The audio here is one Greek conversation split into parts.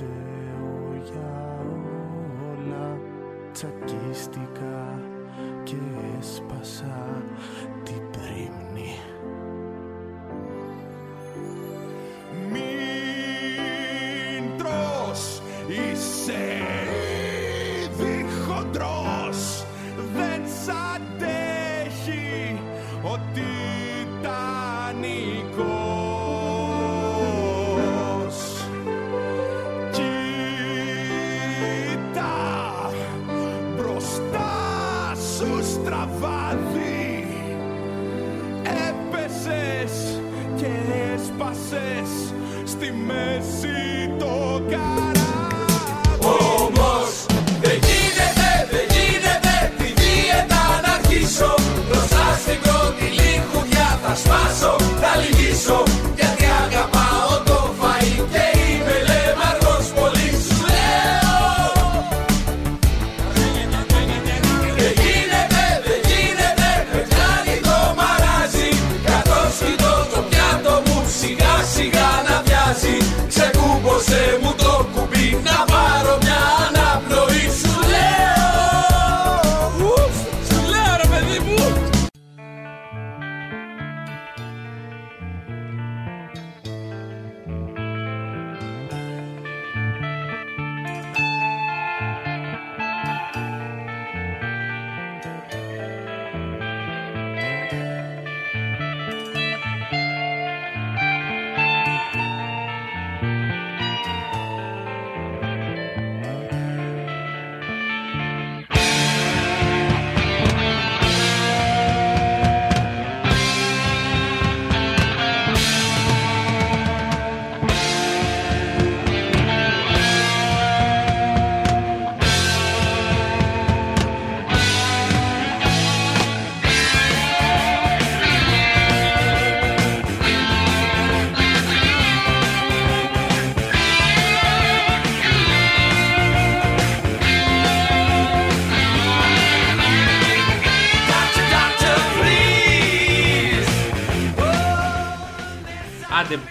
φταίω για όλα Τσακίστηκα και έσπασα την πρίμνη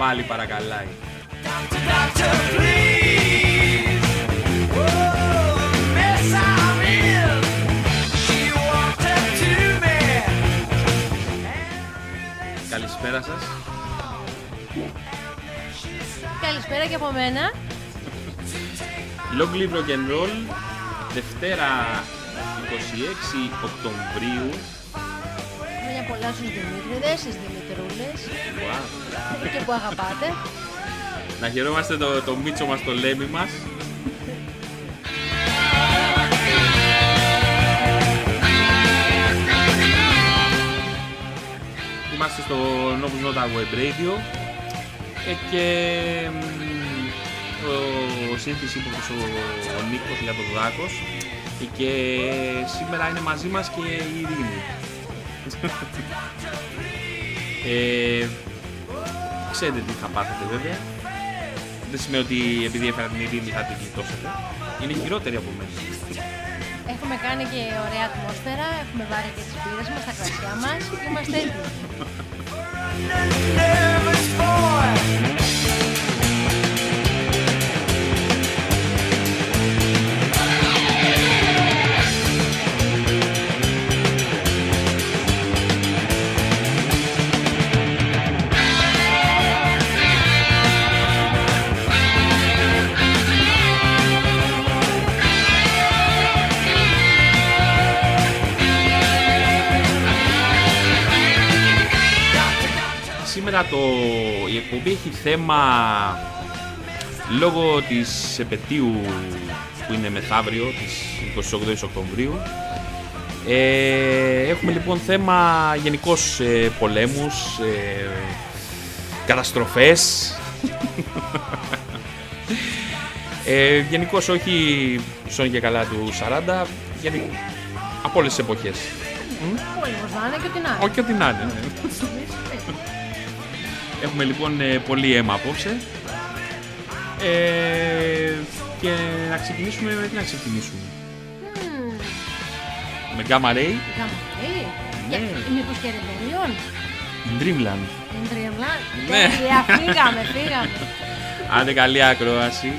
πάλι παρακαλάει. Να χαιρόμαστε το, το μίτσο μας, το λέμι μας. Είμαστε στο Novus Nota Web Radio ε, και μ, ο σύνθης ύποπτος ο, ο Νίκος για το Δάκος ε, και σήμερα είναι μαζί μας και η Ειρήνη. ε, ξέρετε τι θα πάθετε βέβαια. Δεν σημαίνει ότι επειδή έφερα την Ειρήνη θα την γλιτώσετε. Είναι χειρότερη από μένα. Έχουμε κάνει και ωραία ατμόσφαιρα, έχουμε βάλει και τις μπύρες μας, τα κρασιά μας και είμαστε έτοιμοι. Σήμερα το, η εκπομπή έχει θέμα λόγω της επαιτίου που είναι μεθαύριο της 28 Οκτωβρίου ε, έχουμε λοιπόν θέμα γενικώς ε, πολέμους, ε, καταστροφές ε, γενικώς όχι σώνει και καλά του 40 γιατί από όλες τις εποχές Πόλεμος να είναι και ό,τι να είναι. όχι ό,τι να είναι ναι. Έχουμε λοιπόν ε, πολύ αίμα απόψε. Ε, και να ξεκινήσουμε με τι να ξεκινήσουμε. Μμμ, Με Gamma Ray, γαμμένη. Ναι. Για- Μήπως και Rebellion, Dreamland. Dreamland. Ναι. Τέλεια, φύγαμε, φύγαμε. Άντε καλή ακρόαση.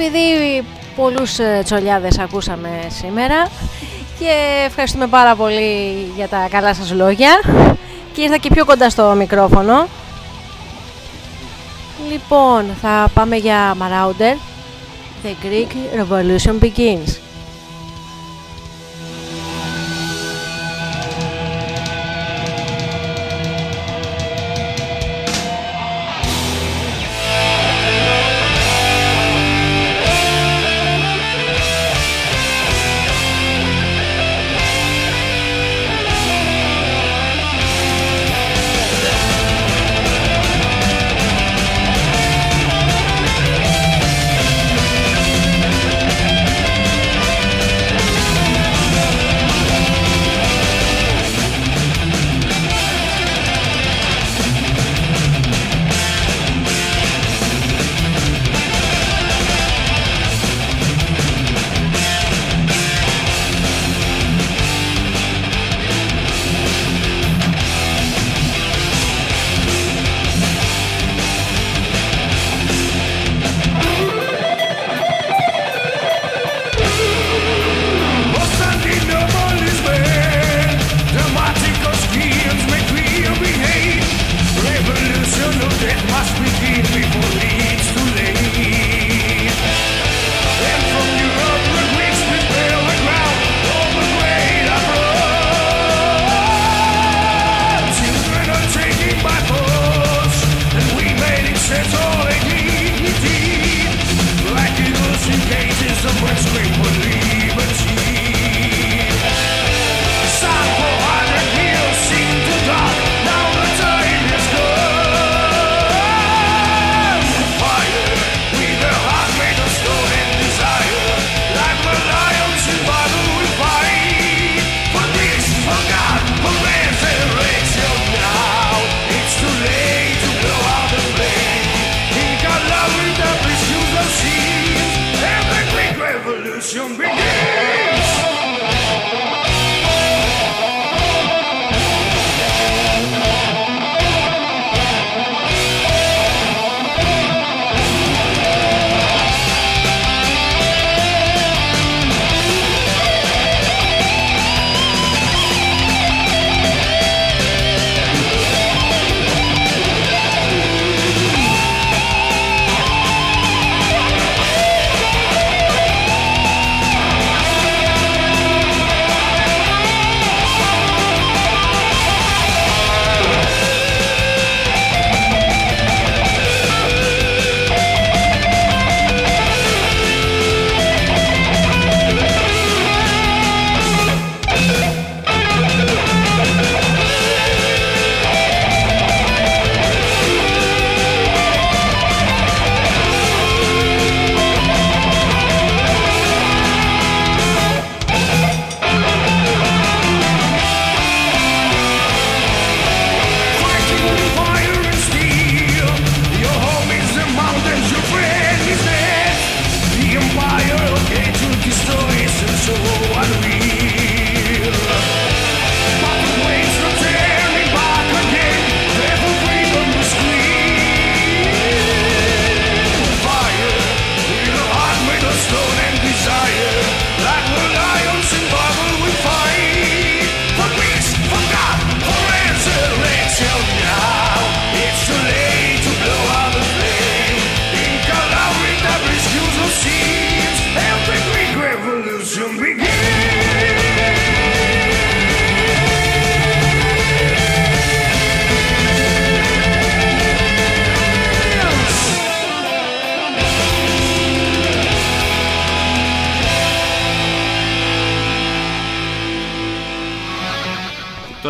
Επειδή πολλούς ε, τσολιάδες ακούσαμε σήμερα και ευχαριστούμε πάρα πολύ για τα καλά σας λόγια και ήρθα και πιο κοντά στο μικρόφωνο. Λοιπόν, θα πάμε για Marauder. The Greek Revolution begins.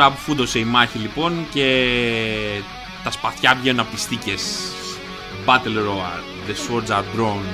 Τώρα που φούντωσε η μάχη λοιπόν και τα σπαθιά βγαίνουν από τις στίκες. Battle Roar, The Swords are drawn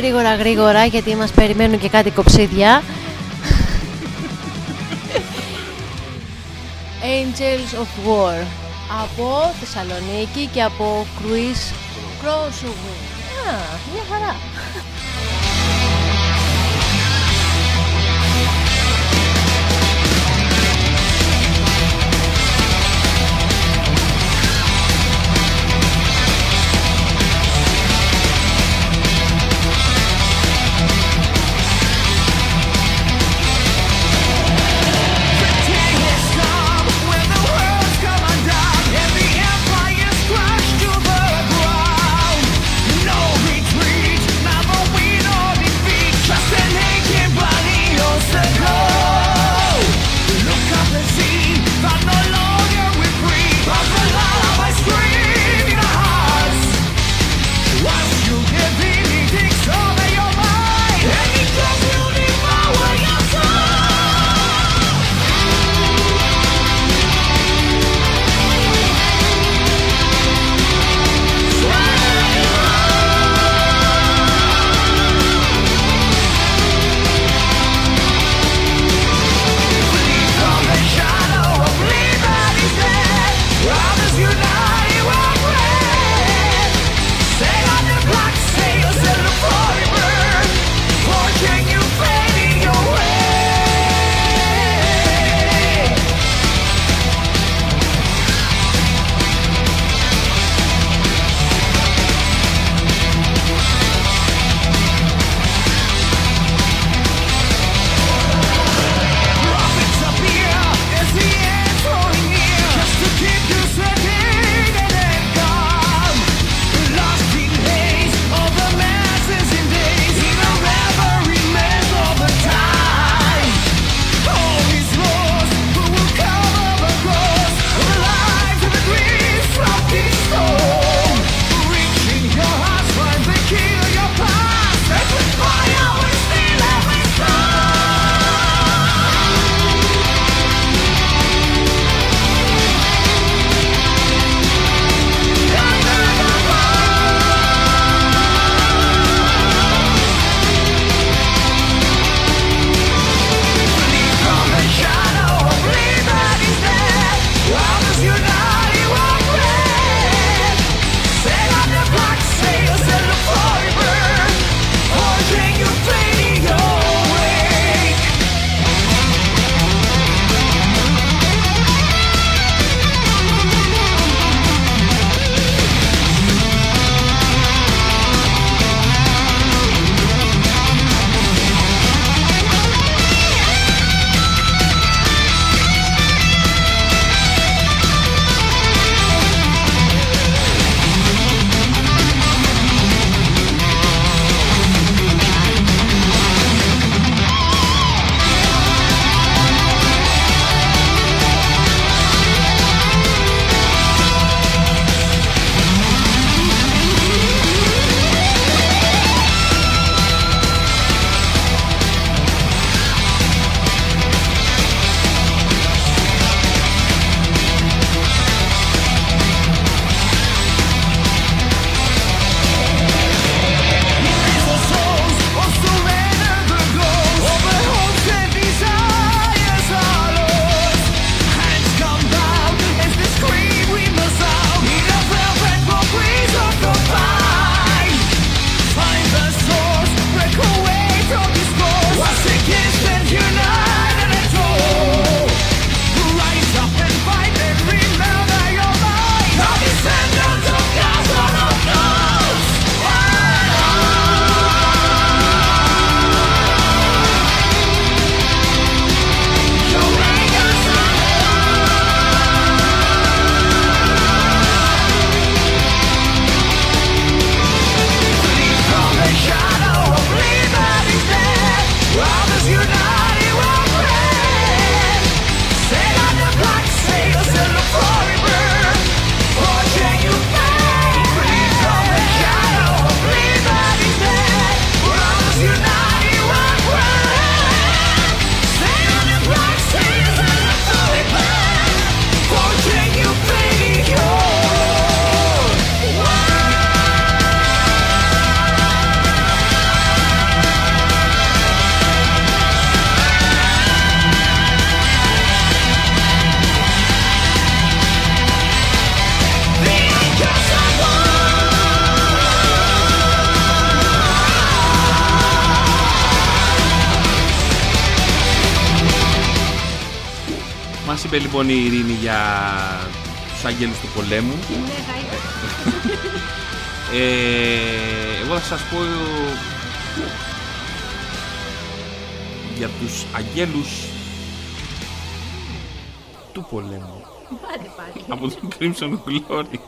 γρήγορα γρήγορα γιατί μας περιμένουν και κάτι κοψίδια. Angels of War από Θεσσαλονίκη και από Cruise Crossover Α, μια χαρά λοιπόν η Ειρήνη για τους αγγέλους του πολέμου. Ε, εγώ θα σας πω για τους αγγέλους του πολέμου. Από τον Crimson Glory.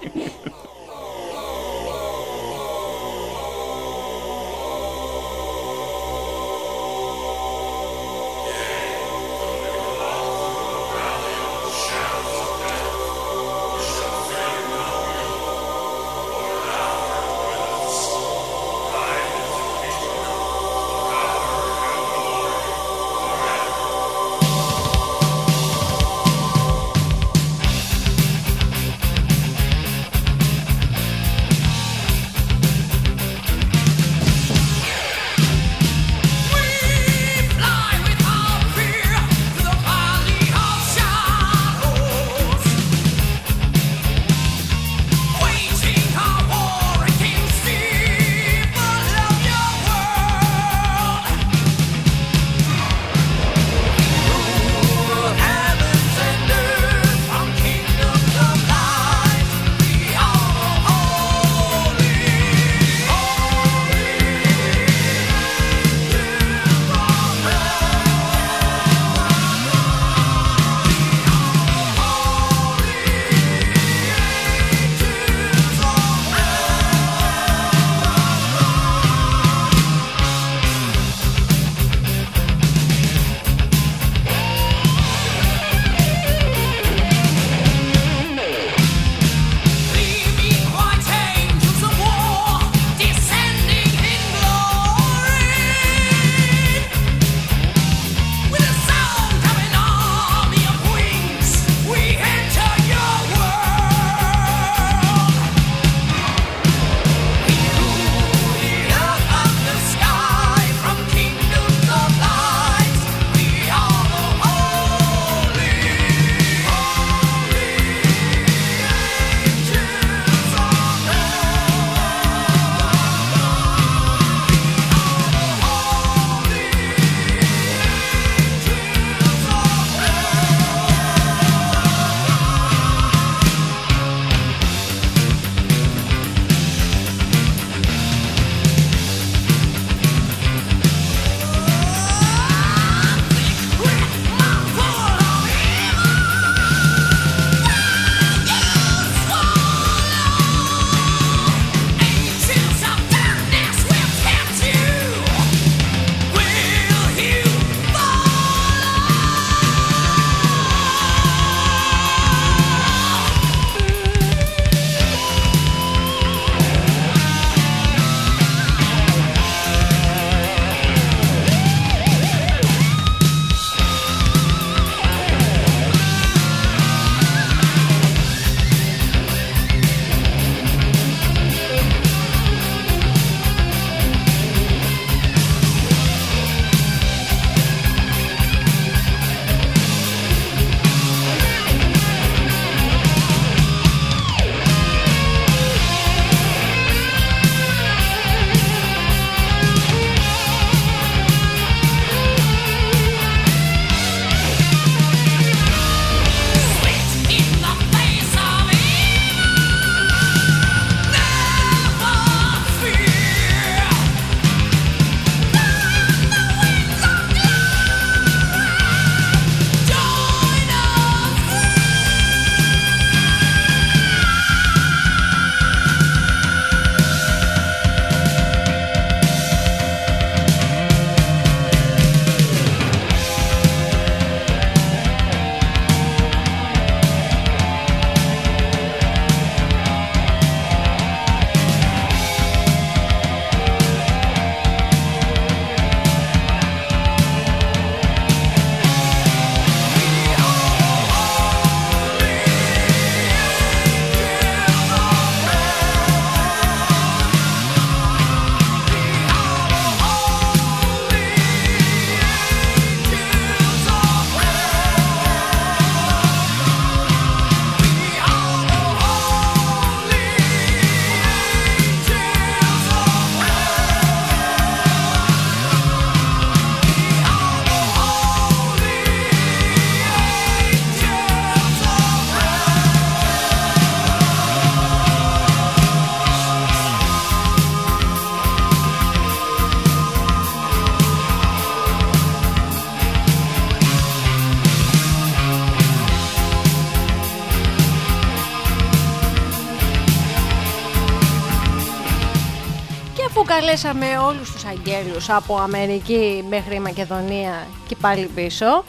Καλέσαμε όλους τους αγγέλους από Αμερική μέχρι Μακεδονία και πάλι πίσω.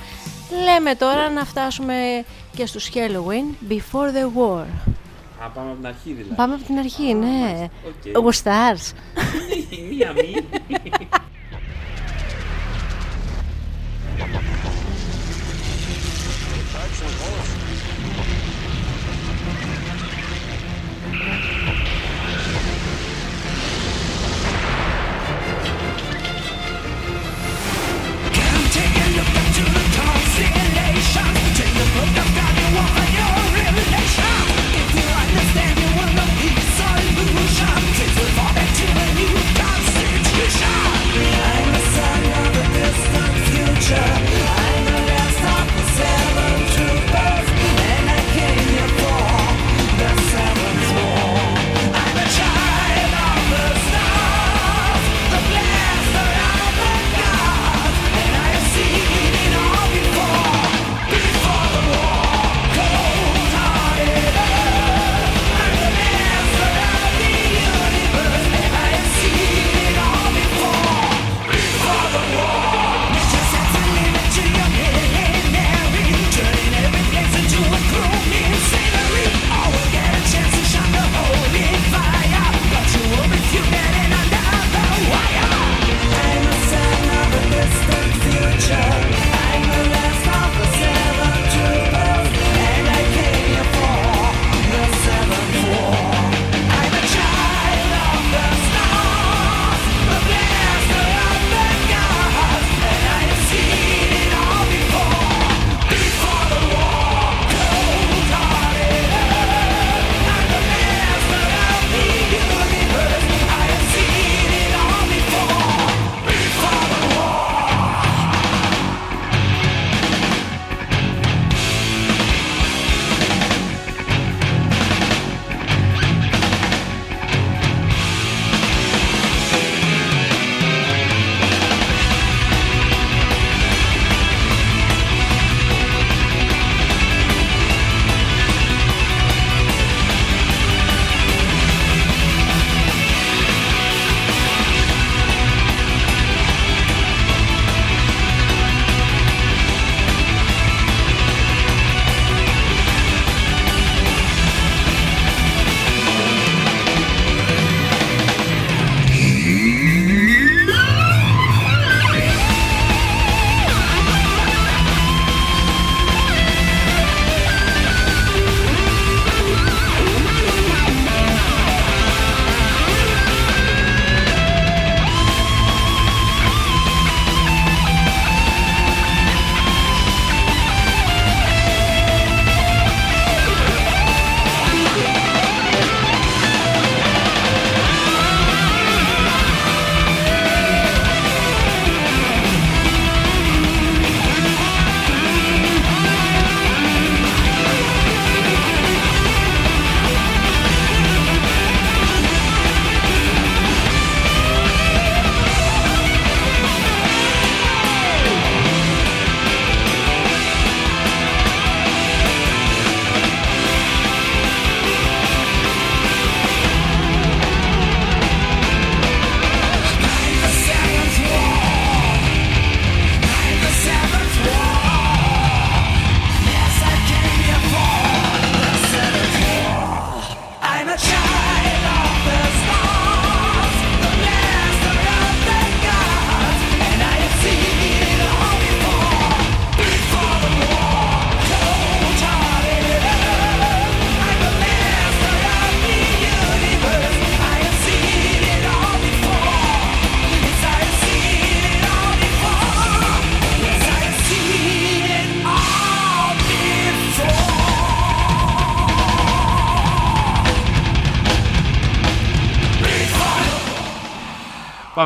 Λέμε τώρα να φτάσουμε και στους Halloween Before the War. Α, πάμε από την αρχή δηλαδή. Πάμε από την αρχή, ναι. Οκ. Γουστάρς. Μία μη.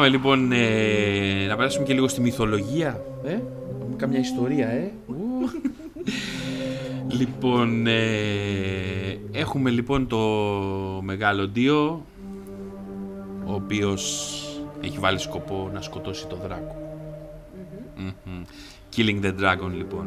Πάμε λοιπόν ε, να περάσουμε και λίγο στη μυθολογία. Ε; Έχουμε καμιά ιστορία, ε. Ου. λοιπόν, ε, έχουμε λοιπόν το μεγάλο Ντίο, ο οποίος έχει βάλει σκοπό να σκοτώσει το δράκο. Μμμ. Killing the Dragon λοιπόν.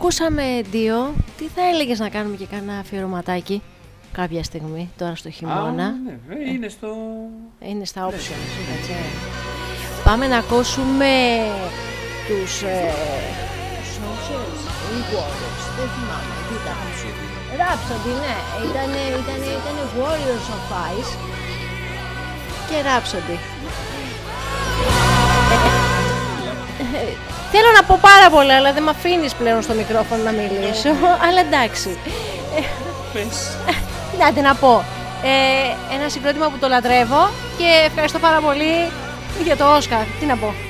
Ακούσαμε δύο, τι θα έλεγες να κάνουμε και κανένα αφιερωματάκι κάποια στιγμή, τώρα στο χειμώνα; Α, ναι, ε, είναι στο... Είναι στα options, έτσι. Πάμε να ακούσουμε τους... Ε, Socials ή Warriors, δεν θυμάμαι, τι ήταν. Rhapsody, ναι, ήταν, ήταν, ήταν Warriors of Ice και Rhapsody. Πω πάρα πολλά, αλλά δεν με αφήνεις πλέον στο μικρόφωνο να μιλήσω. αλλά εντάξει. Πες. Να τι να πω. Ε, ένα συγκρότημα που το λατρεύω και ευχαριστώ πάρα πολύ για το Όσκαρ. Τι να πω.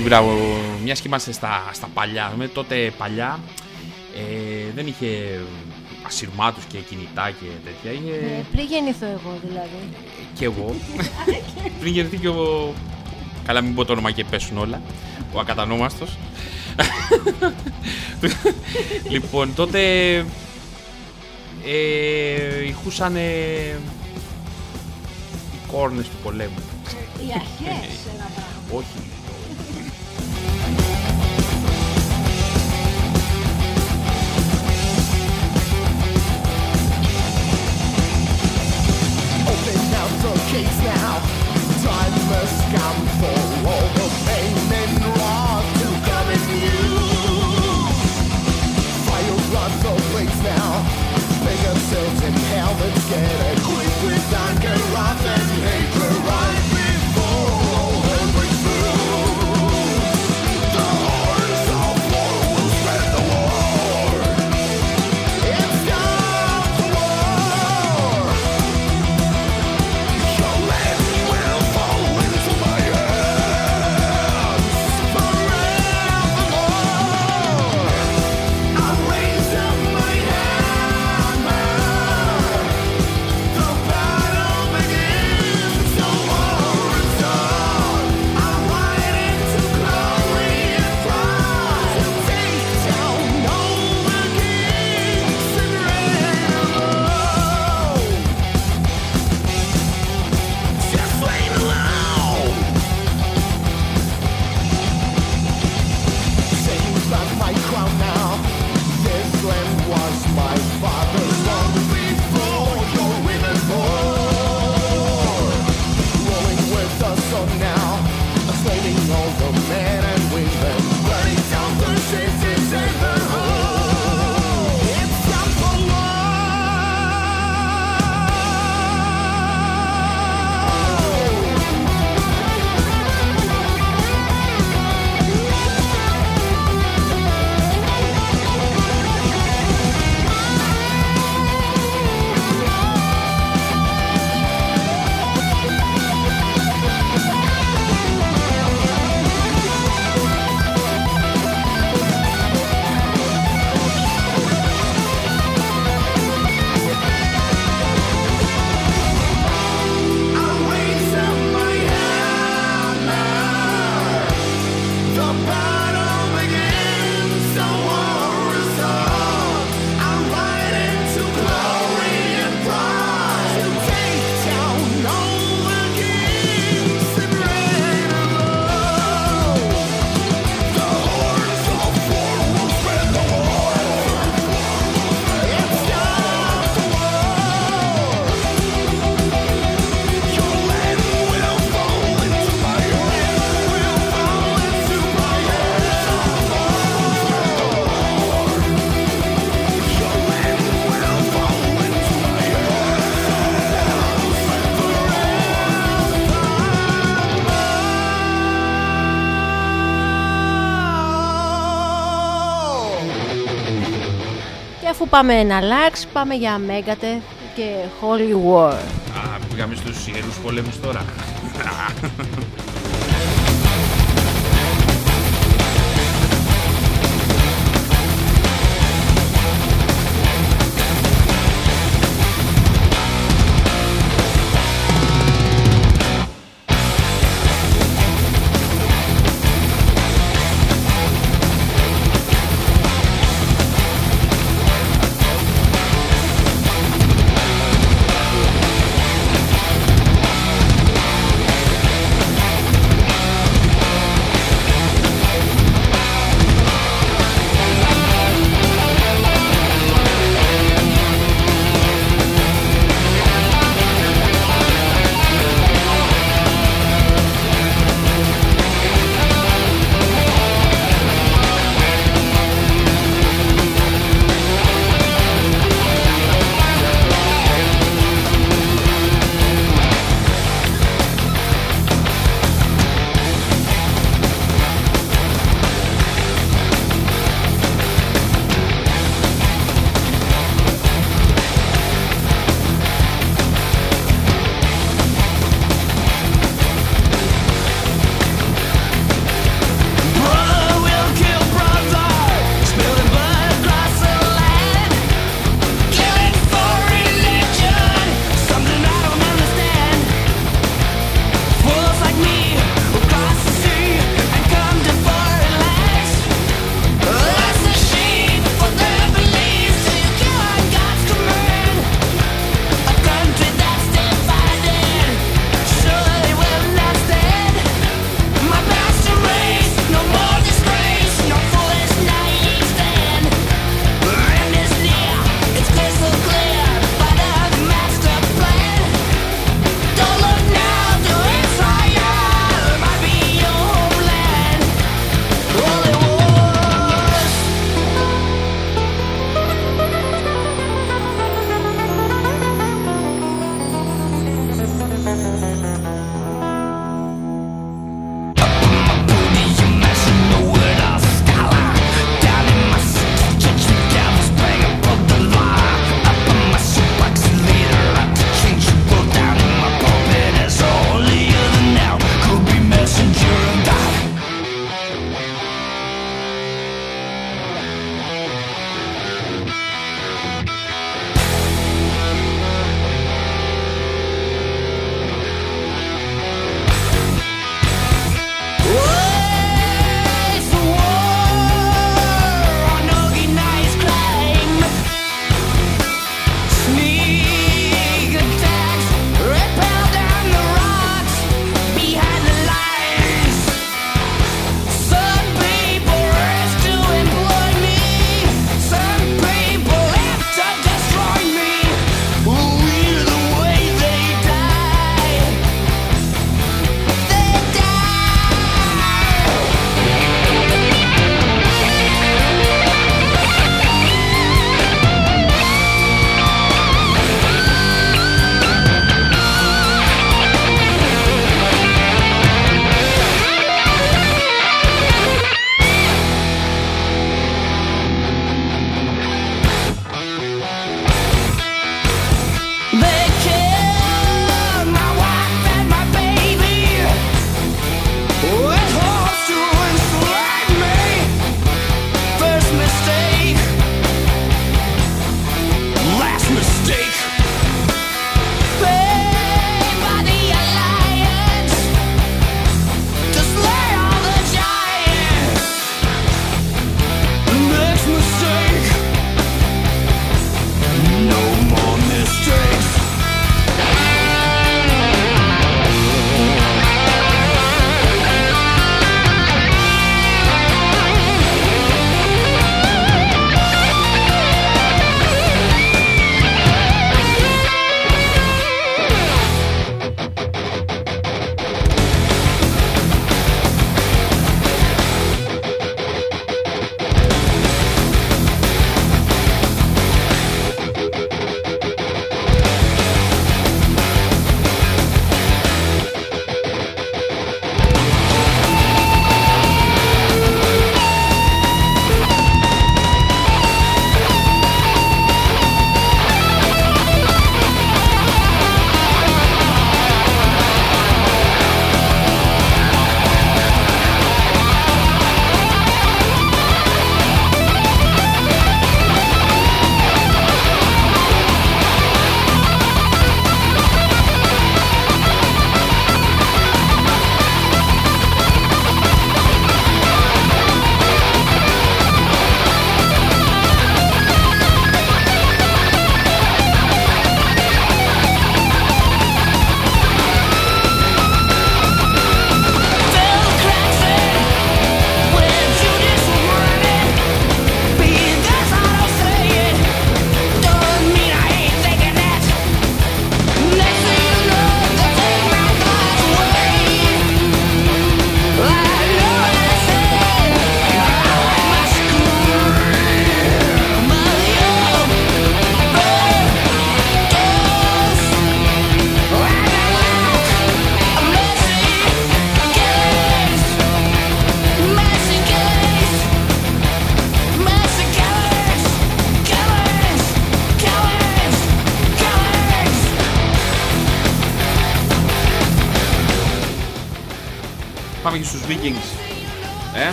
Έτσι, μπράβο. Μιας και είμαστε στα, στα παλιά. Με τότε παλιά ε, δεν είχε ασυρμάτους και κινητά και τέτοια. Είχε... Ναι, πριν γεννηθώ εγώ δηλαδή. Και εγώ. πριν γεννηθεί και εγώ. Καλά μην πω το όνομα και πέσουν όλα. Ο ακατανόμαστος. λοιπόν, τότε ε, ηχούσαν οι κόρνες του πολέμου. Οι αρχές. Όχι, scum for πάμε να αλλάξει, πάμε για Μέγκατε και Holy War. Α, πήγαμε στους Ιερούς Πολέμους τώρα.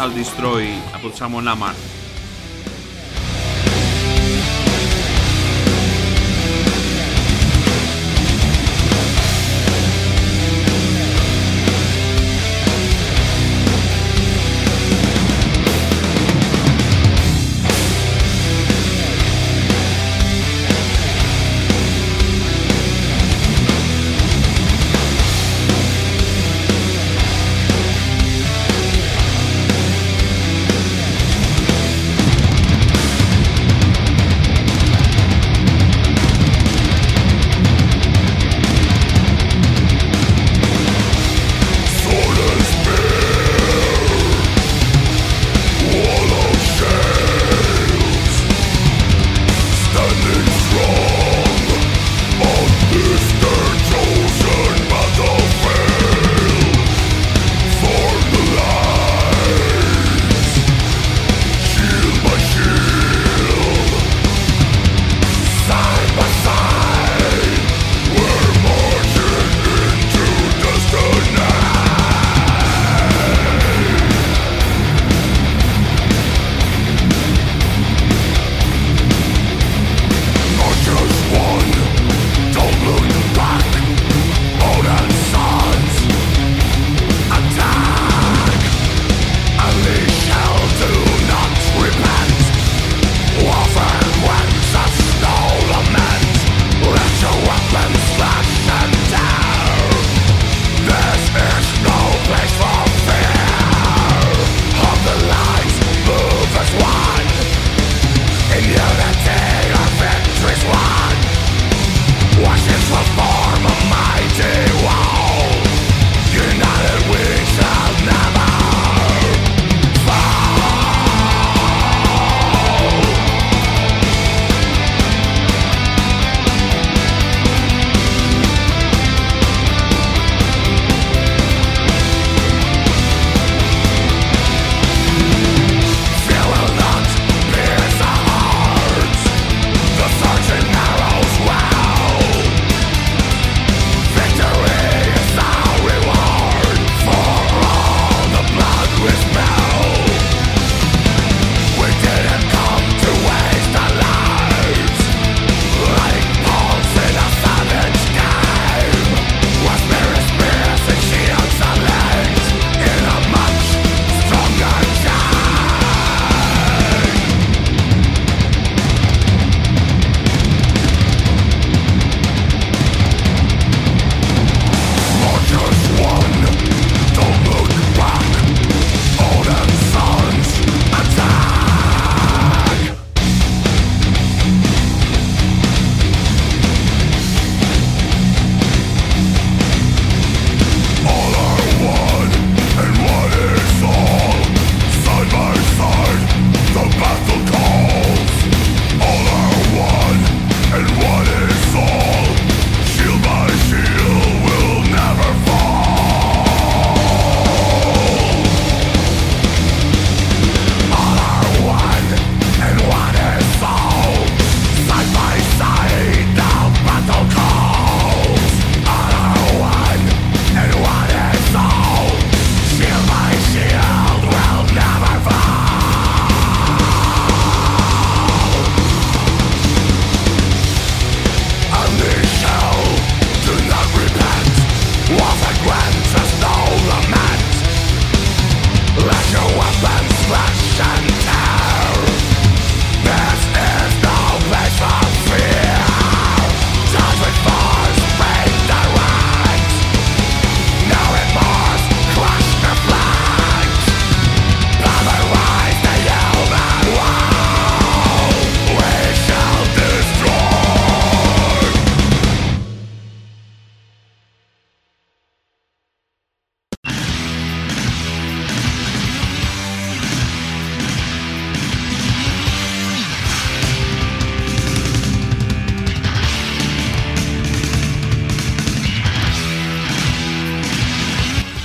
Shall Destroy, a pot ser Amar.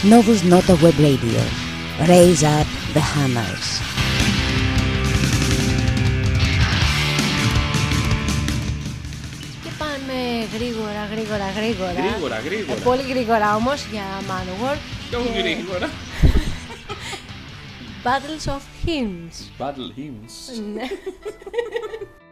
Novus Nota Web Radio. Raise up the hammers. Και πάμε γρήγορα, γρήγορα, γρήγορα. Γρήγορα, γρήγορα. Ε, πολύ γρήγορα όμως για Manowar. Πιο γρήγορα. Battles of Hymns. Battle hymns. Ναι.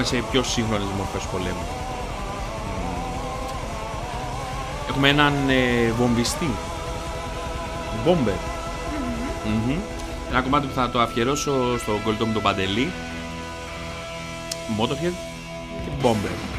πάμε σε πιο σύγχρονες μορφές πολέμου. Έχουμε έναν ε, βομβιστή. Μπόμπερ. Mm-hmm. Ένα κομμάτι που θα το αφιερώσω στον κολλητό μου τον Παντελή. Motorhead και μπόμπερ.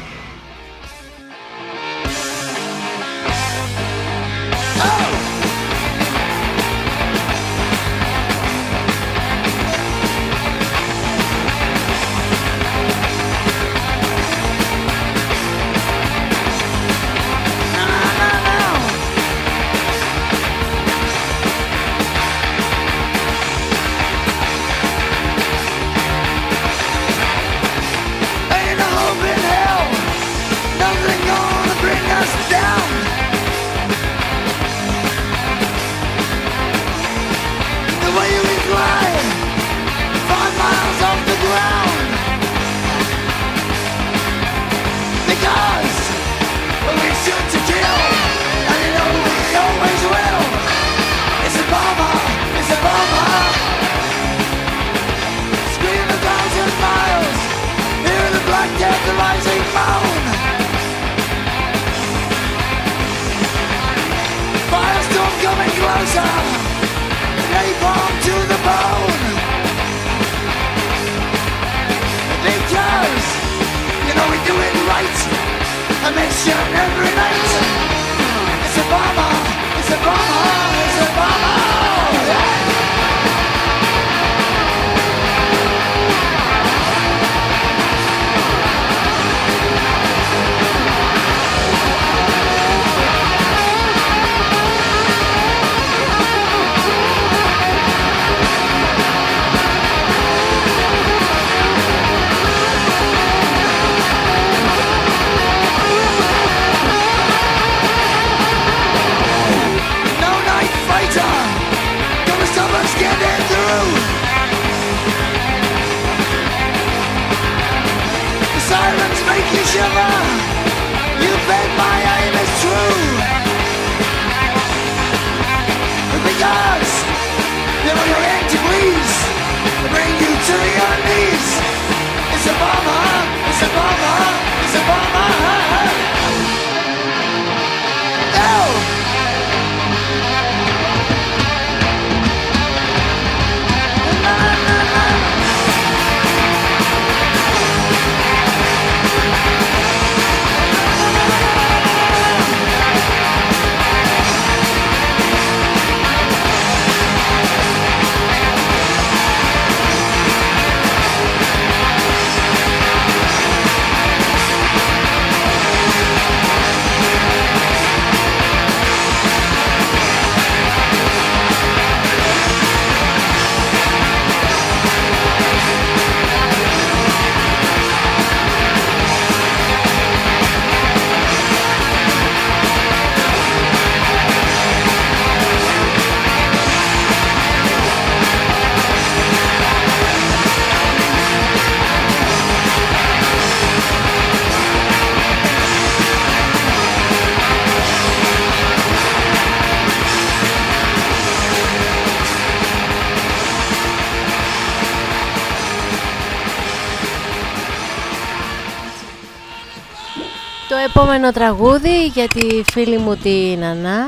επόμενο τραγούδι για τη φίλη μου την Ανά,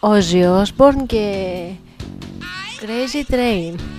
Ozzy Όσπορν και Crazy Train.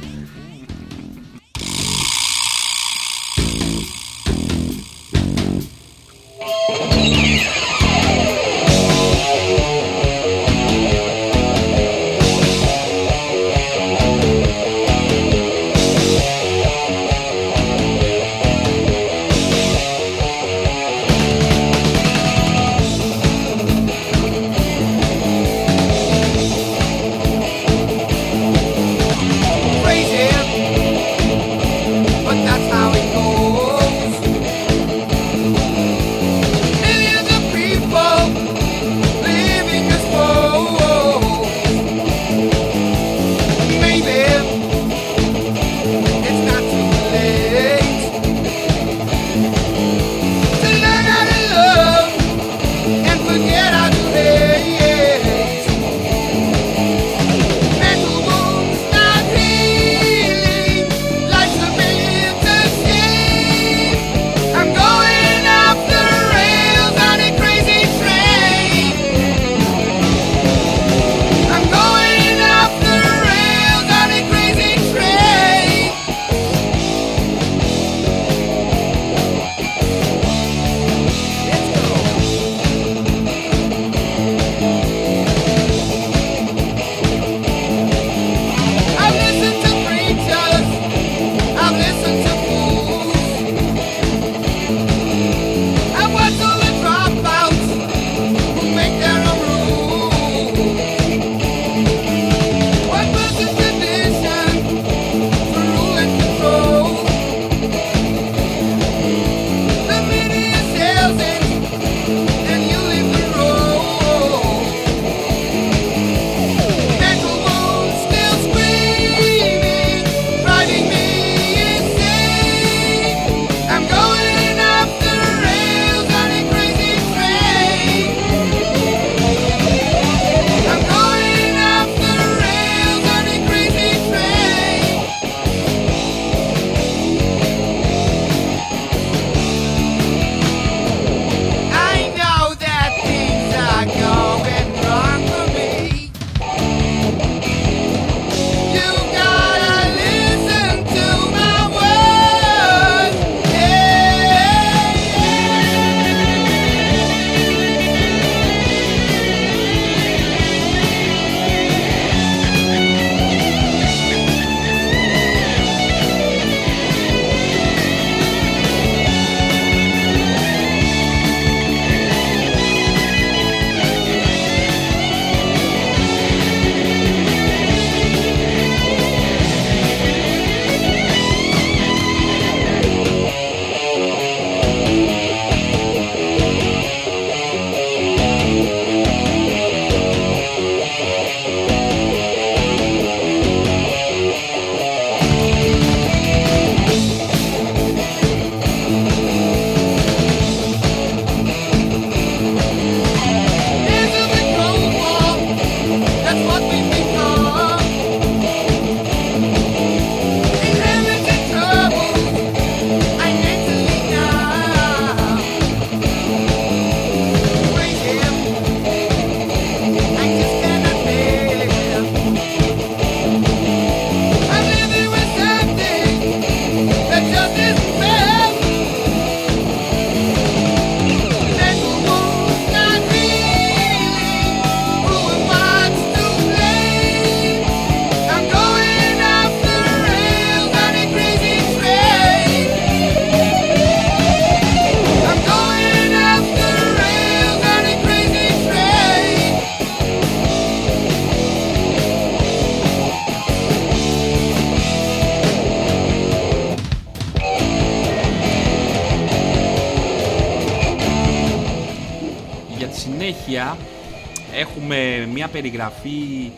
Περιγραφή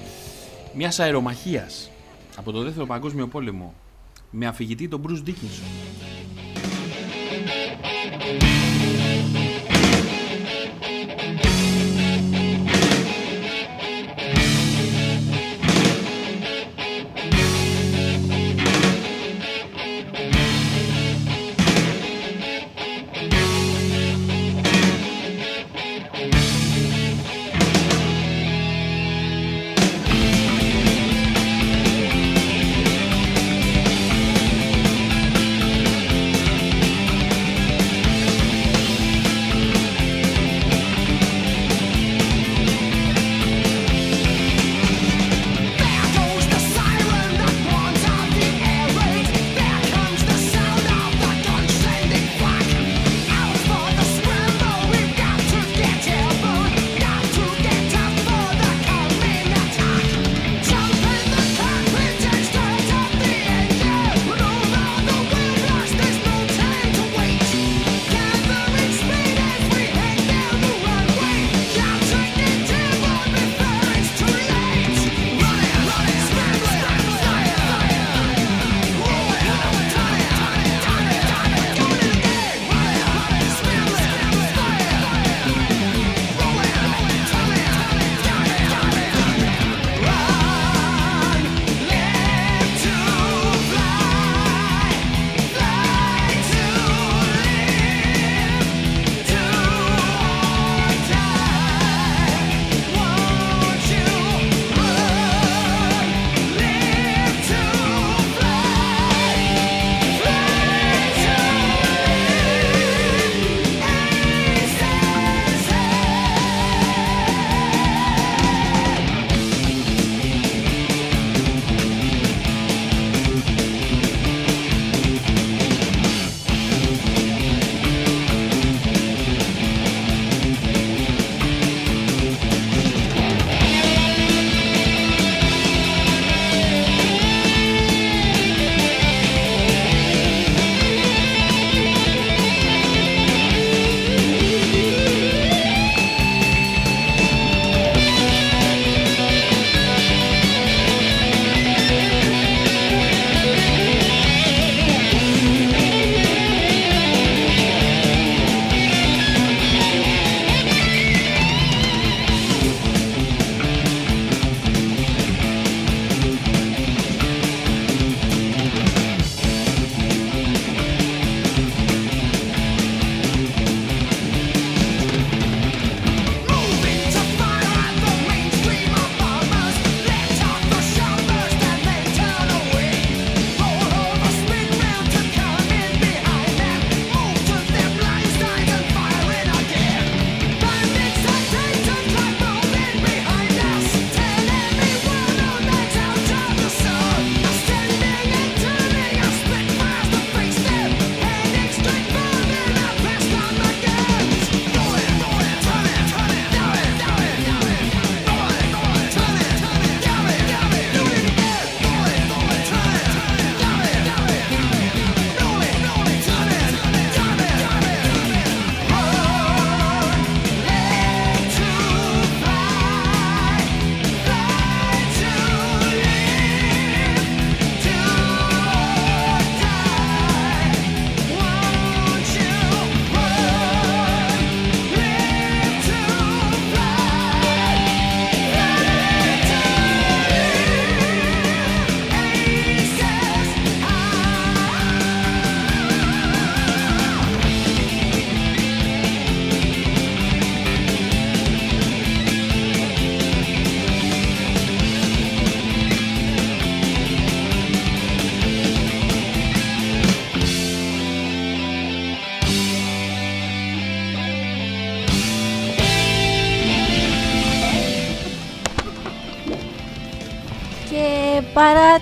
μιας αερομαχίας από το δεύτερο παγκόσμιο πόλεμο με αφηγητή τον Bruce Dickinson.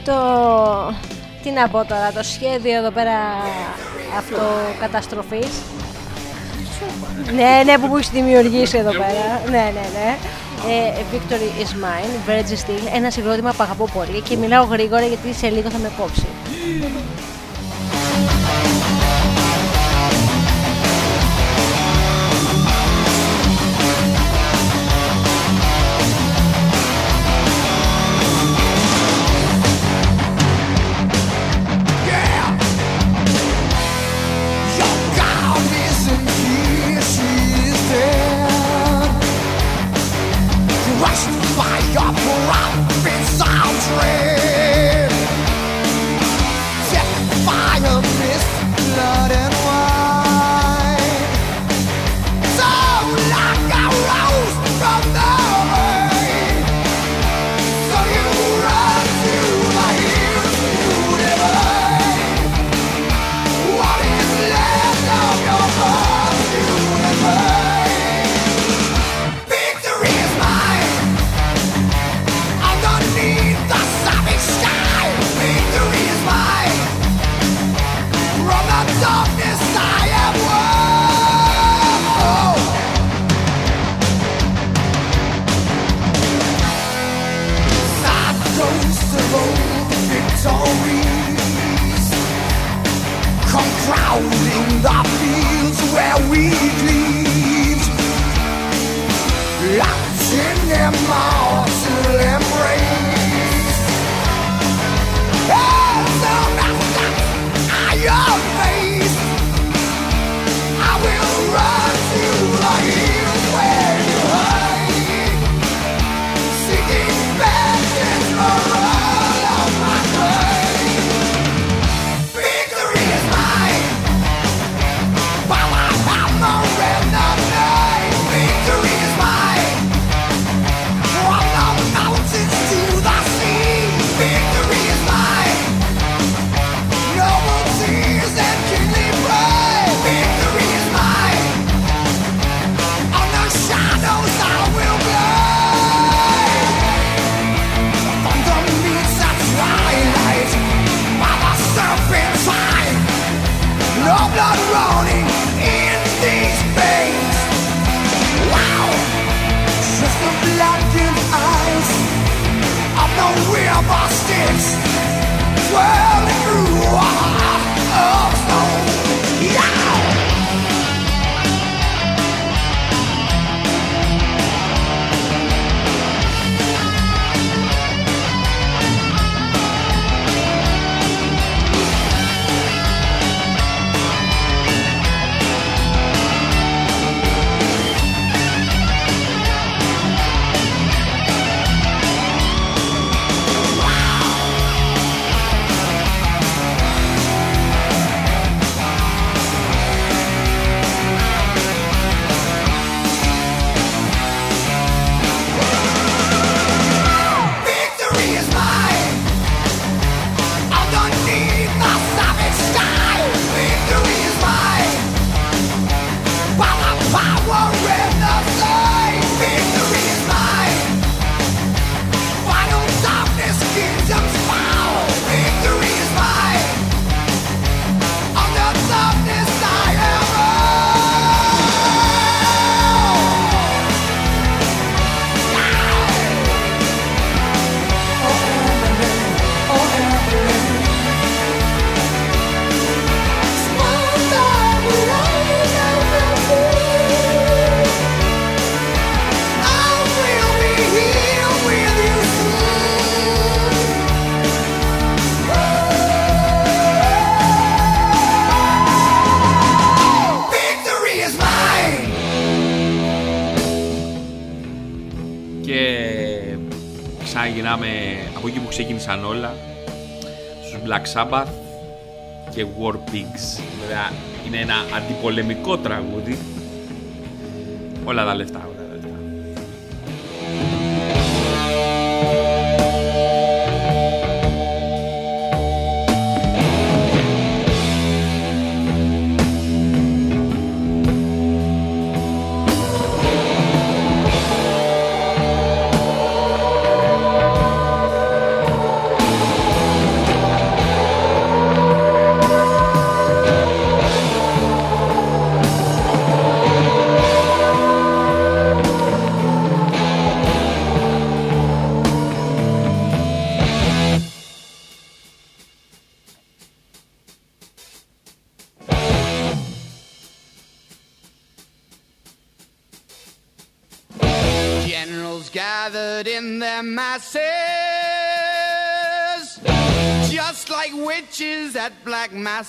Το... Τι να πω τώρα, το σχέδιο εδώ πέρα αυτοκαταστροφής. Ναι, ναι, που μου έχεις δημιουργήσει εδώ πέρα. Ναι, ναι, ναι. Ε, Victory is mine, Virgin Steel Ένα συγκρότημα που αγαπώ πολύ και μιλάω γρήγορα γιατί σε λίγο θα με κόψει my sticks, swirling through a high ξεκίνησαν όλα στους Black Sabbath και War Pigs. Βέβαια είναι ένα αντιπολεμικό τραγούδι. Όλα τα λεφτά.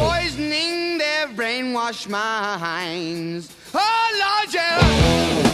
Poisoning their brainwashed minds. Oh, Lord, yeah.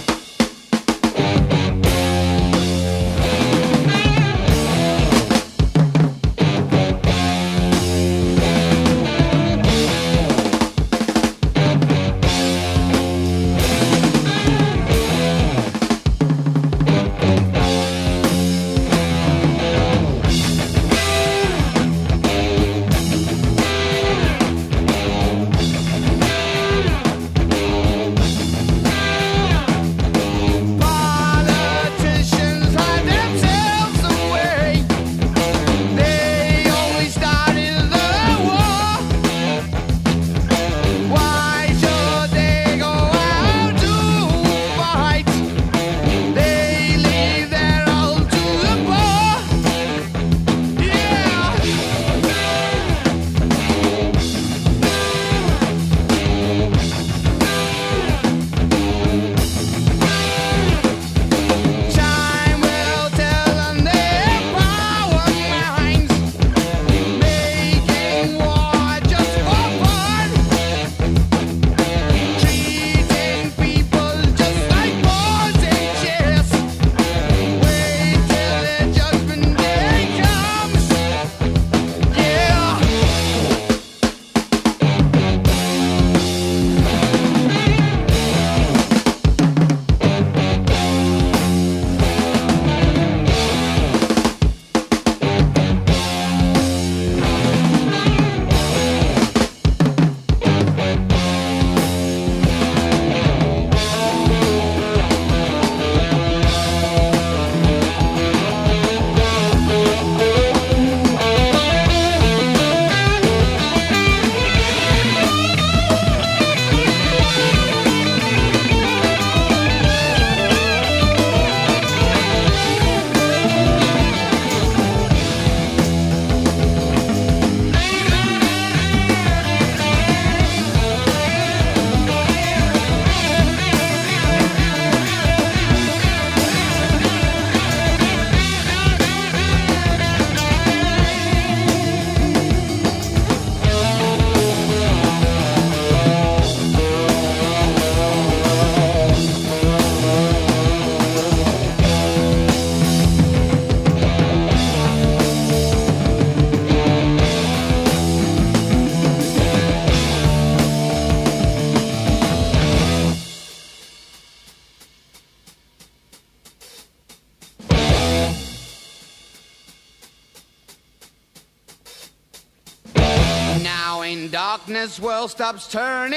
Darkness, world stops turning.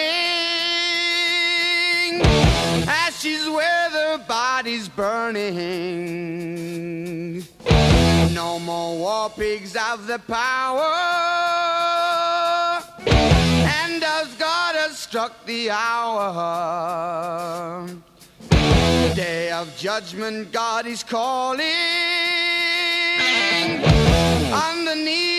Ashes where the body's burning. No more war pigs have the power. And as God has struck the hour. Day of judgment, God is calling. On the knees,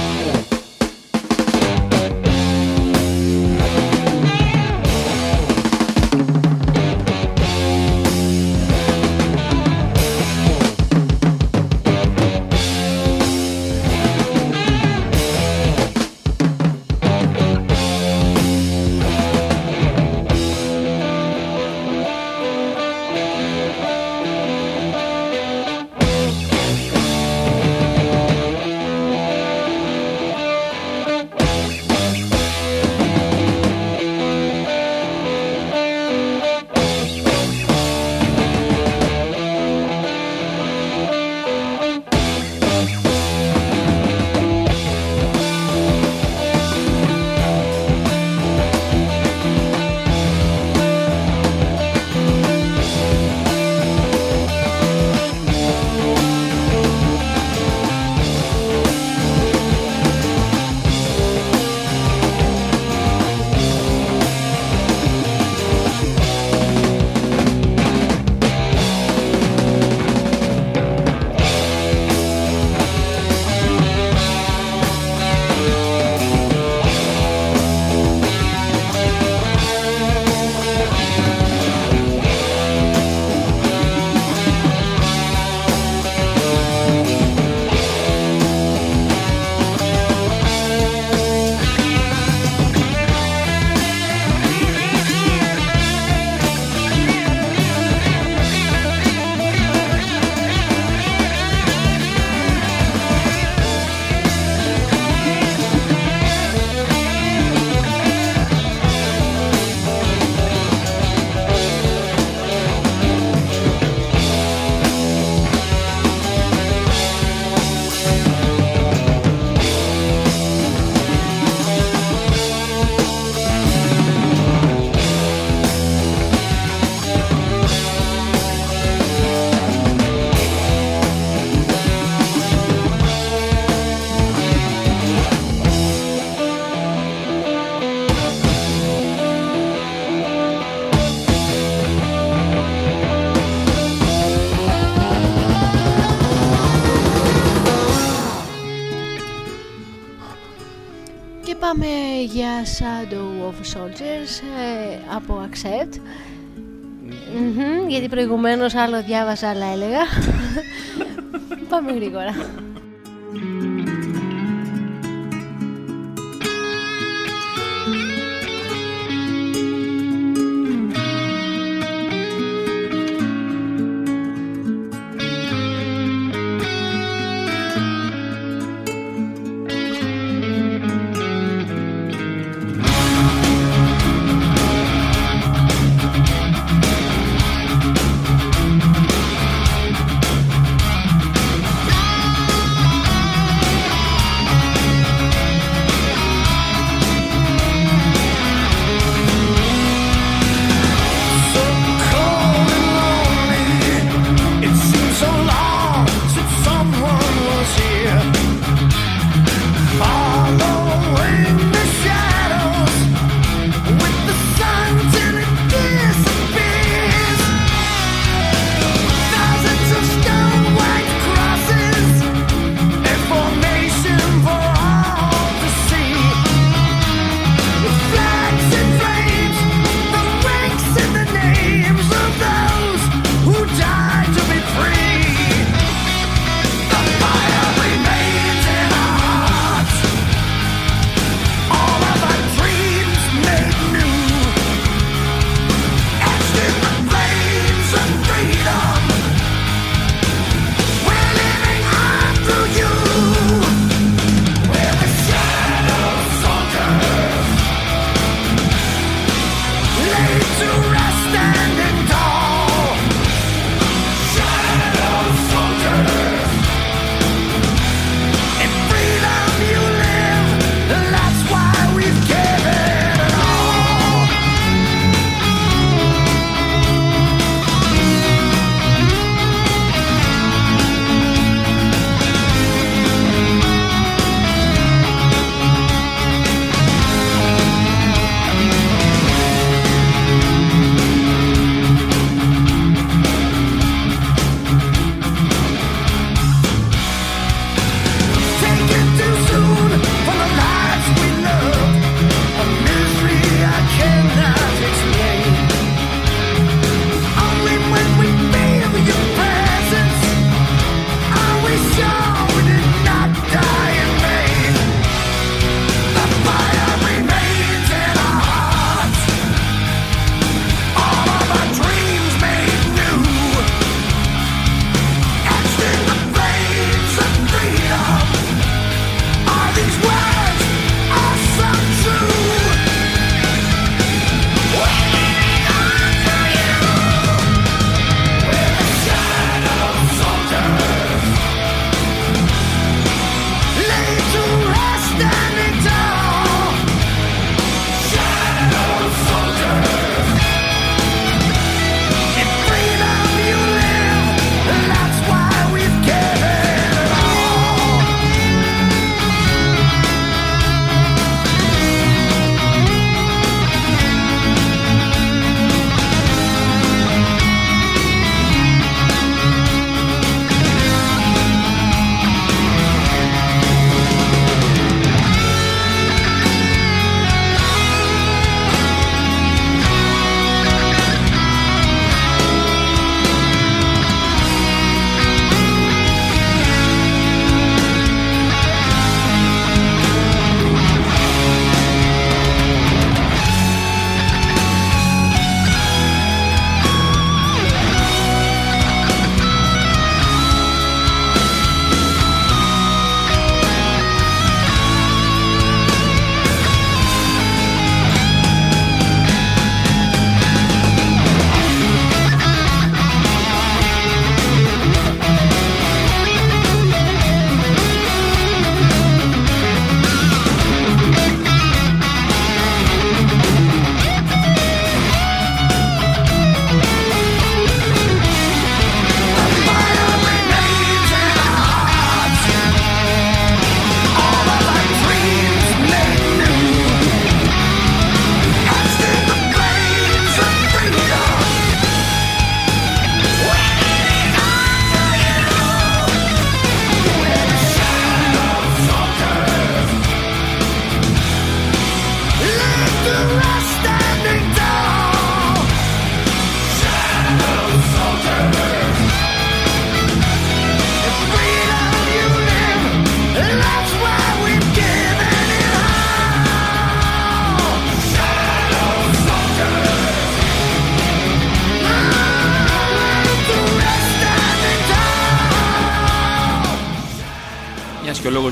Για Shadow of Soldiers ε, από Accept. Μμμ, γιατί προηγουμένως άλλο διάβαζα, άλλα έλεγα. Πάμε γρήγορα.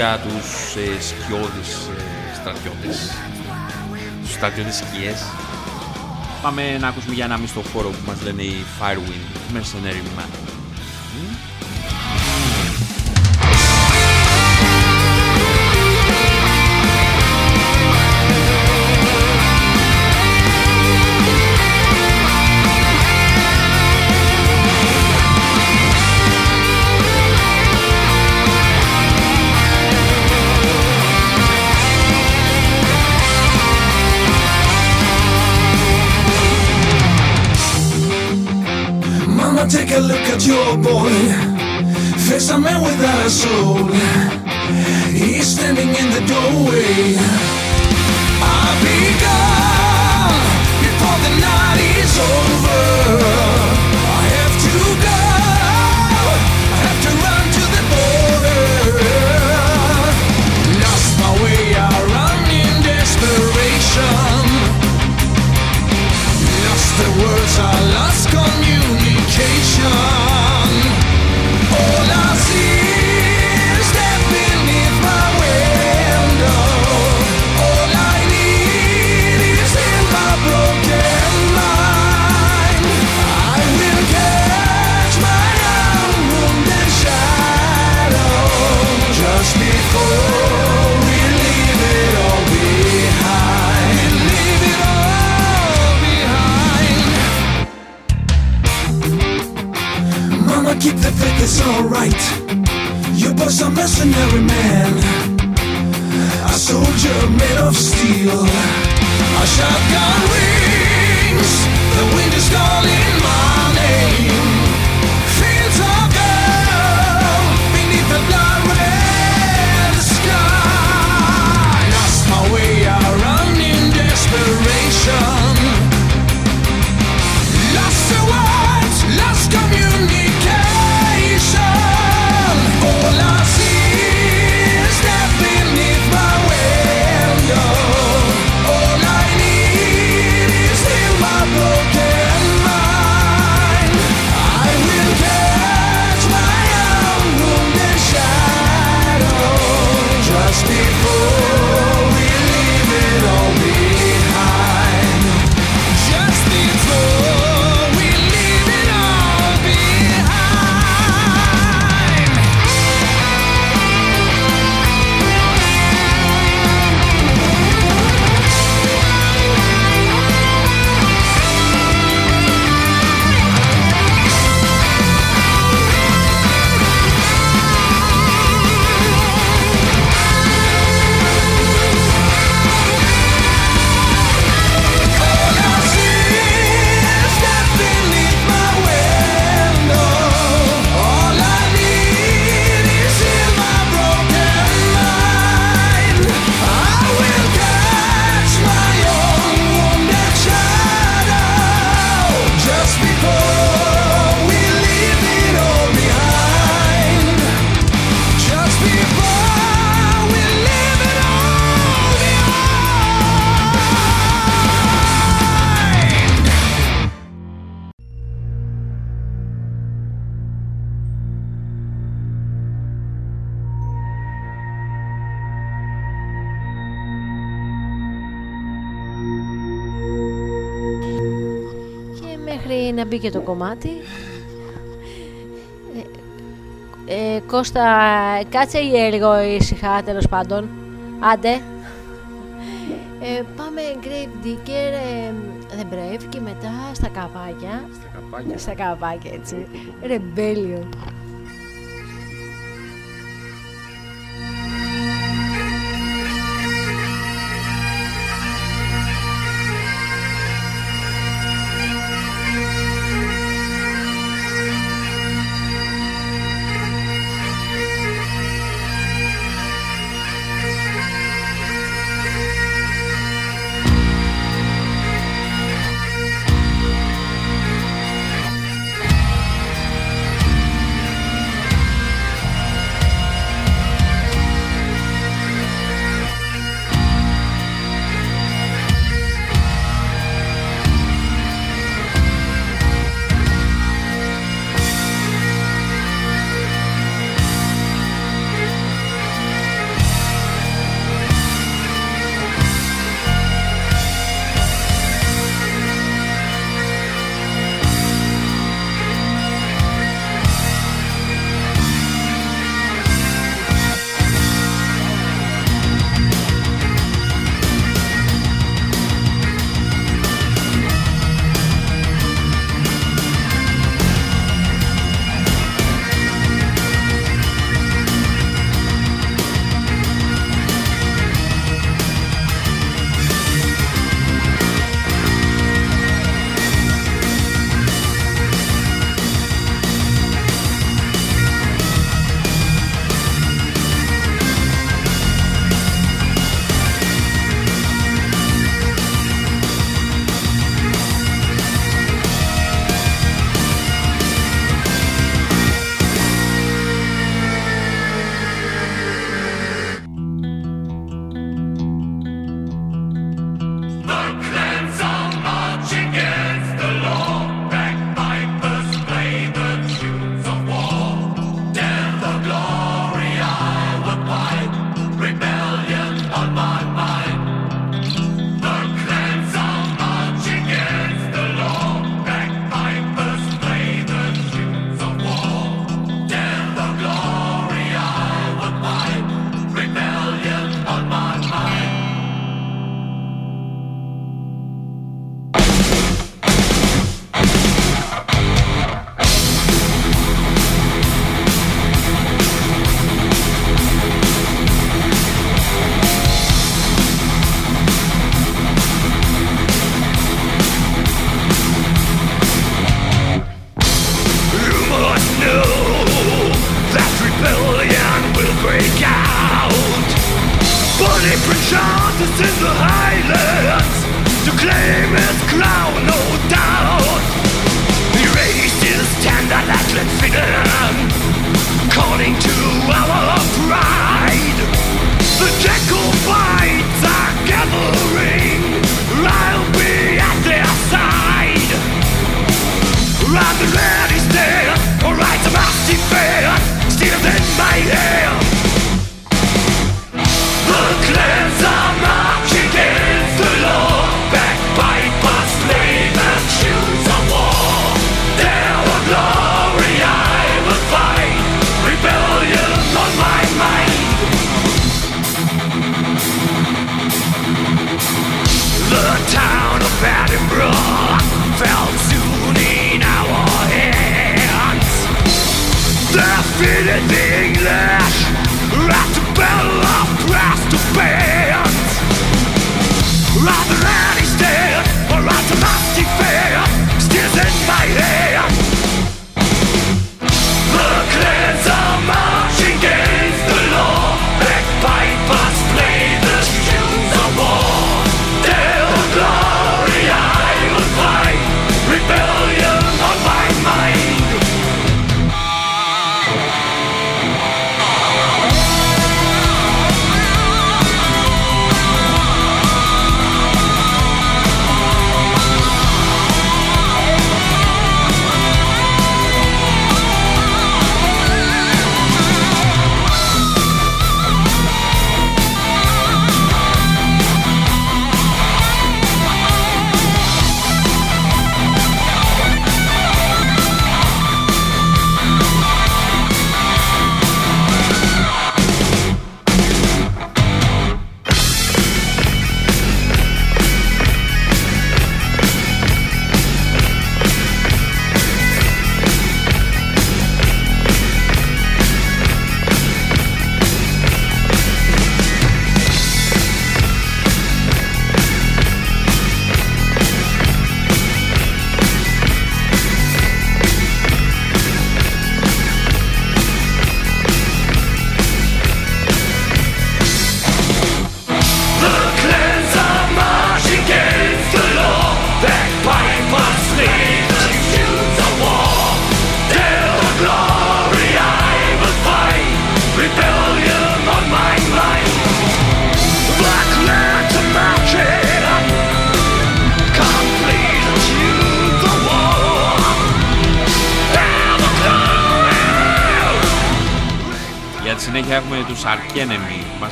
Για τους ε, σκιώδεις ε, στρατιώτες. Τους στρατιώτες σκιές. Πάμε να ακούσουμε για ένα μισθό χώρο που μας λένε οι Firewind, Mercenary Man. At your boy. Face a man without a soul. He's standing in the doorway. I'll be gone before the night is over. I have to go. I have to run to the border. Lost my way, I run in desperation. Lost the words, I lost communication. Keep the faith, it's alright. A mercenary man, a soldier made of steel. A shotgun κομμάτι. Ε, ε, Κώστα, κάτσε λίγο ησυχά τέλος πάντων. Άντε. Ε, πάμε Grave Digger, ε, The Brave και μετά στα καβάκια. Στα καπάκια. Στα καβάκια έτσι. Rebellion.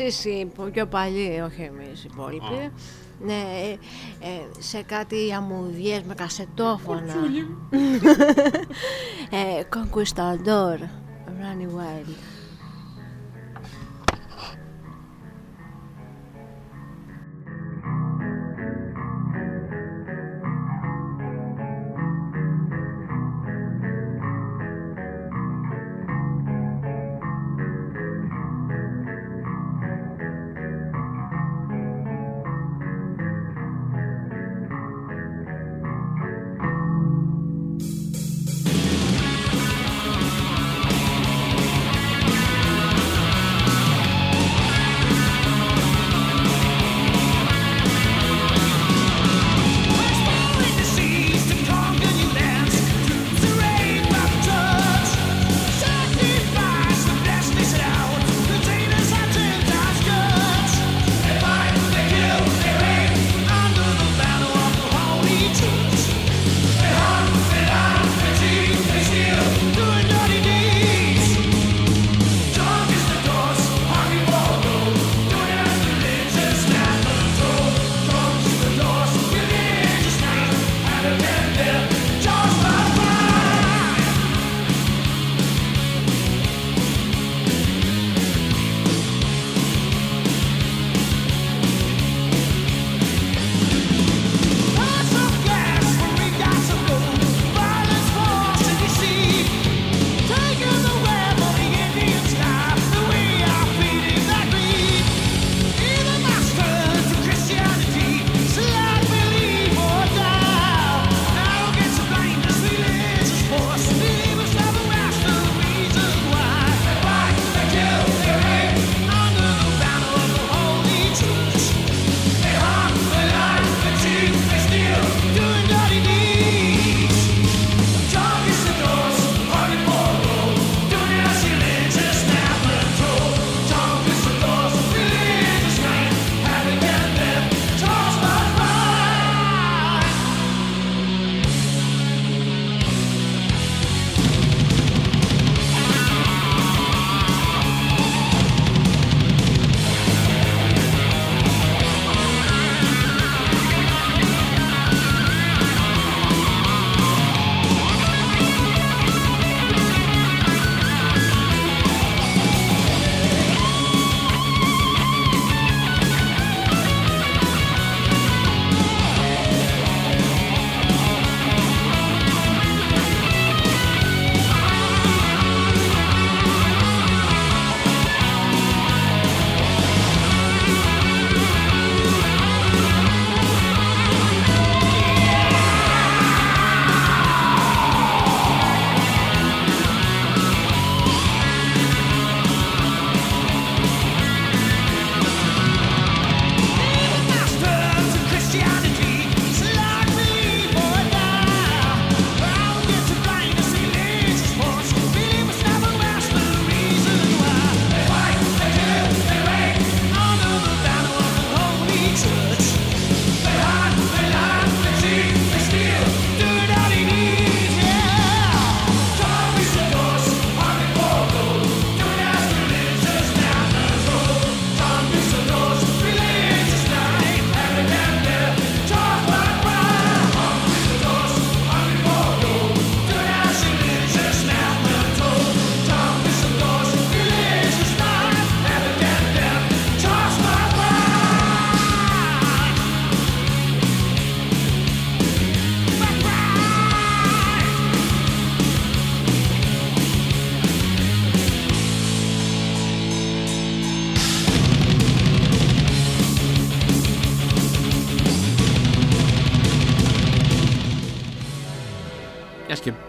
Εσείς οι πιο παλιοί, όχι εμείς οι υπόλοιποι. Ναι, ε, ε, σε κάτι αμμουδιές με κασετόφωνα. ε, Conquistador, Running Wild.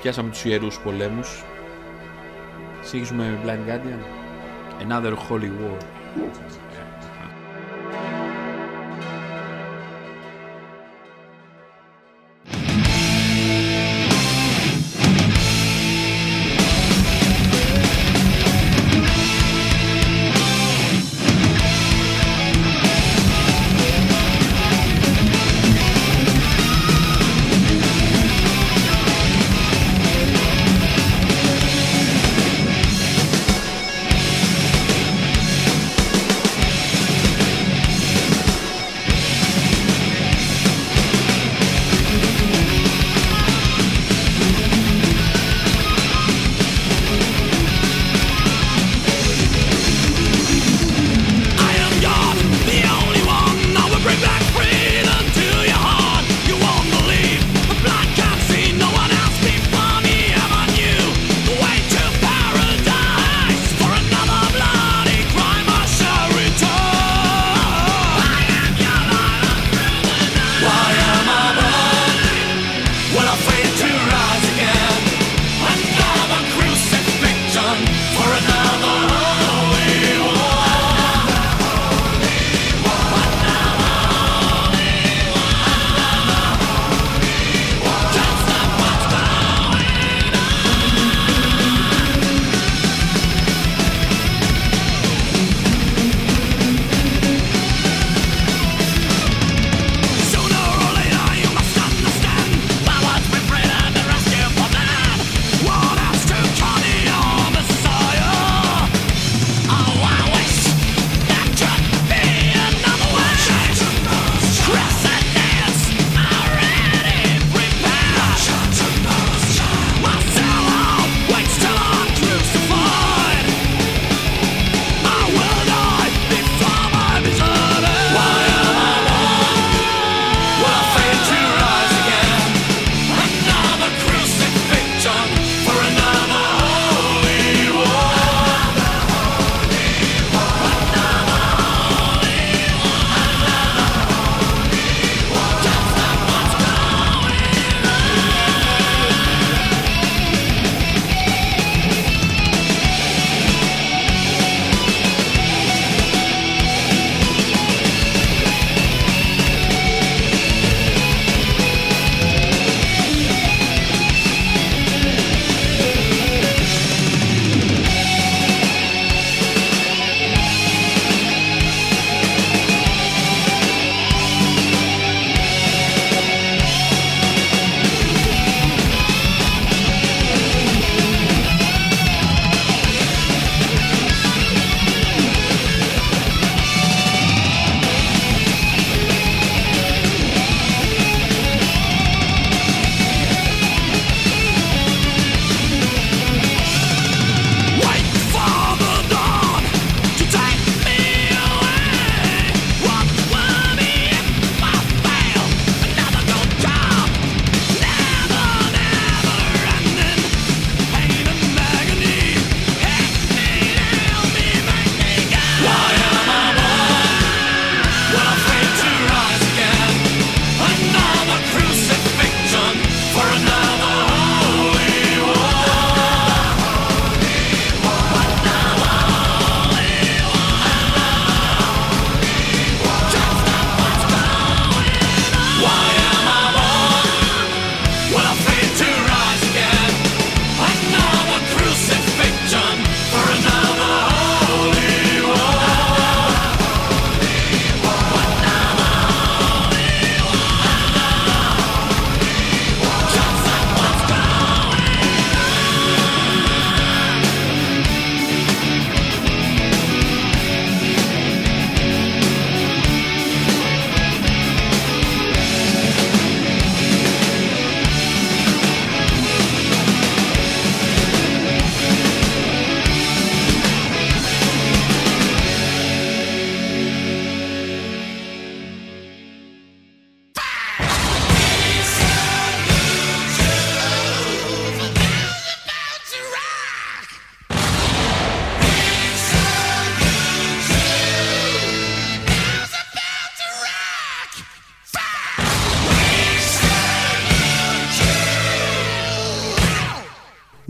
Πιάσαμε τους ιερούς πολέμους. Συνεχίζουμε με Blind Guardian. Another Holy War.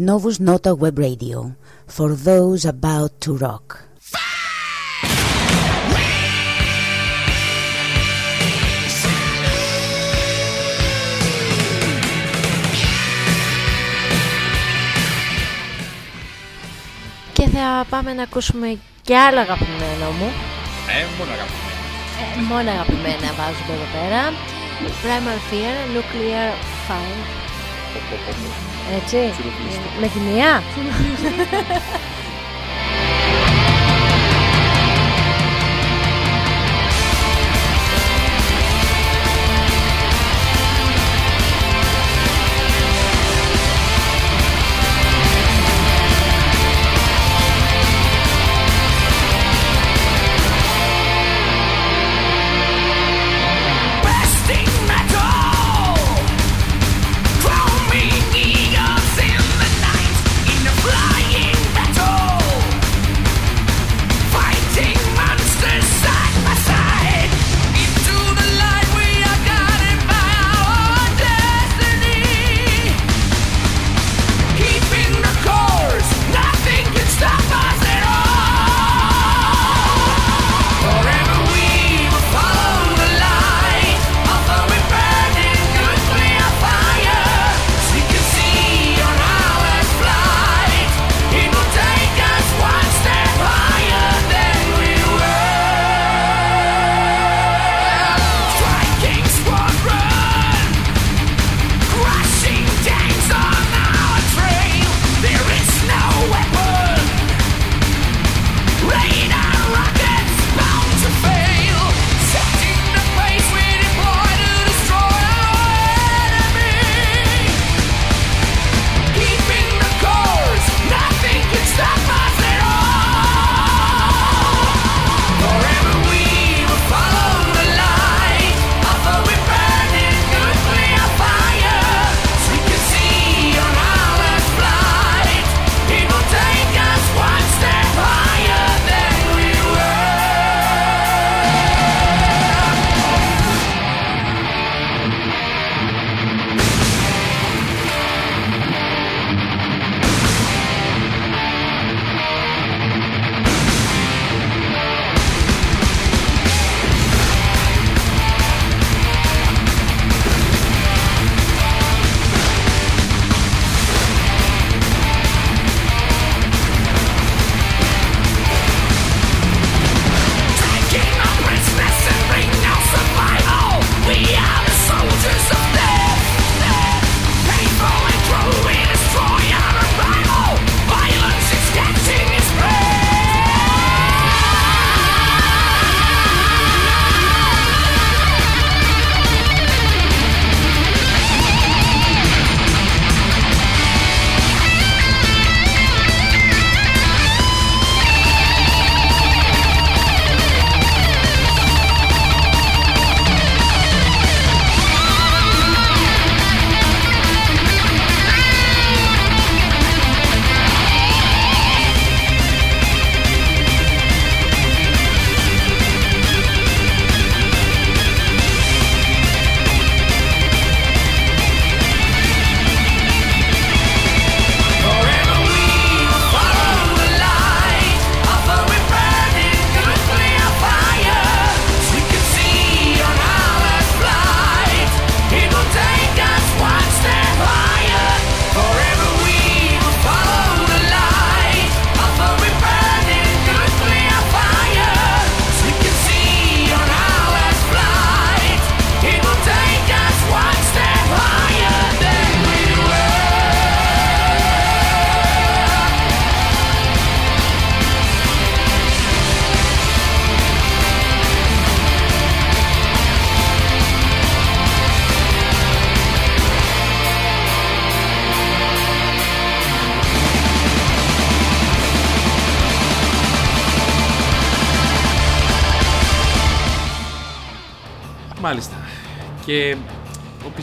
Novus Nota Web Radio for those about to rock. Και θα πάμε να ακούσουμε και άλλα αγαπημένα μου. Ε, μόνο αγαπημένα. Ε, μόνο αγαπημένα βάζουμε εδώ πέρα. Primal Fear, Nuclear Fire. Έτσι. Ε, με γυναιά.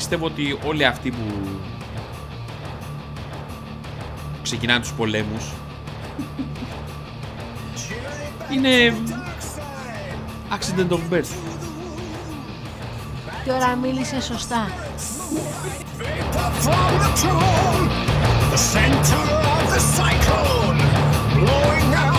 πιστεύω ότι όλοι αυτοί που ξεκινάνε τους πολέμους είναι accident of birth. Τώρα μίλησε σωστά. Blowing out.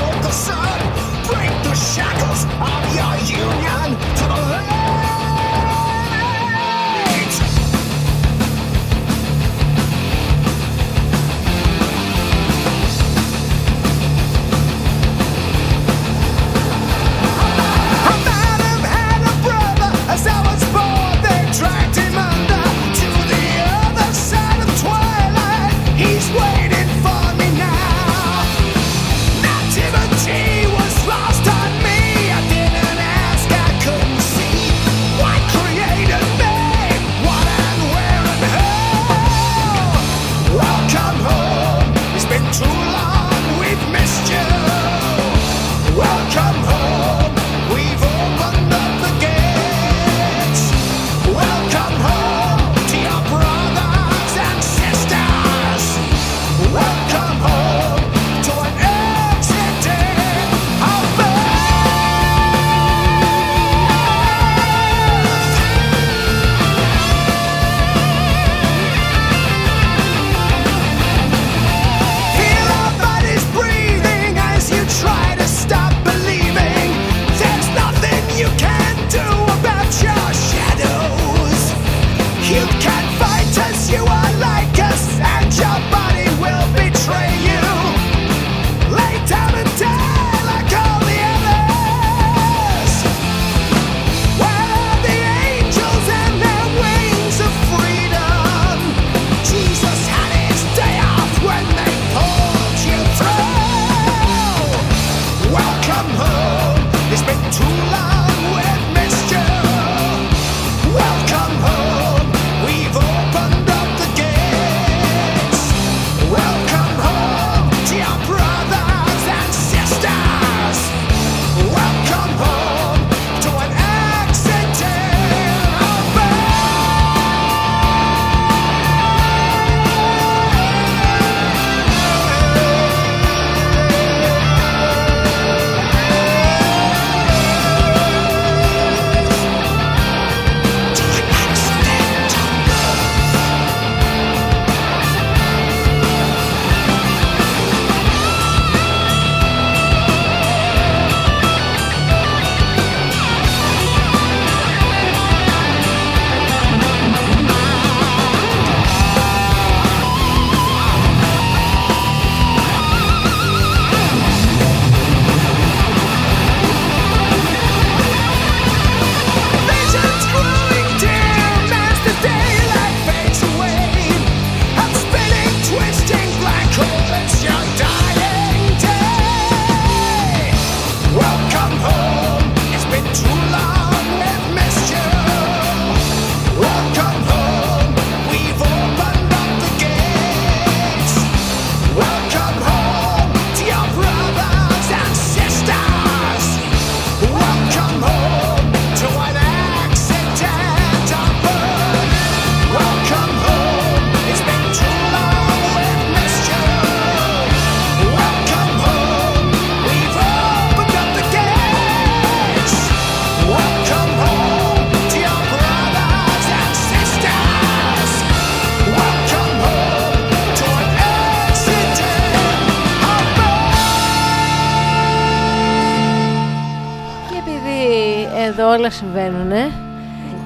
όλα συμβαίνουν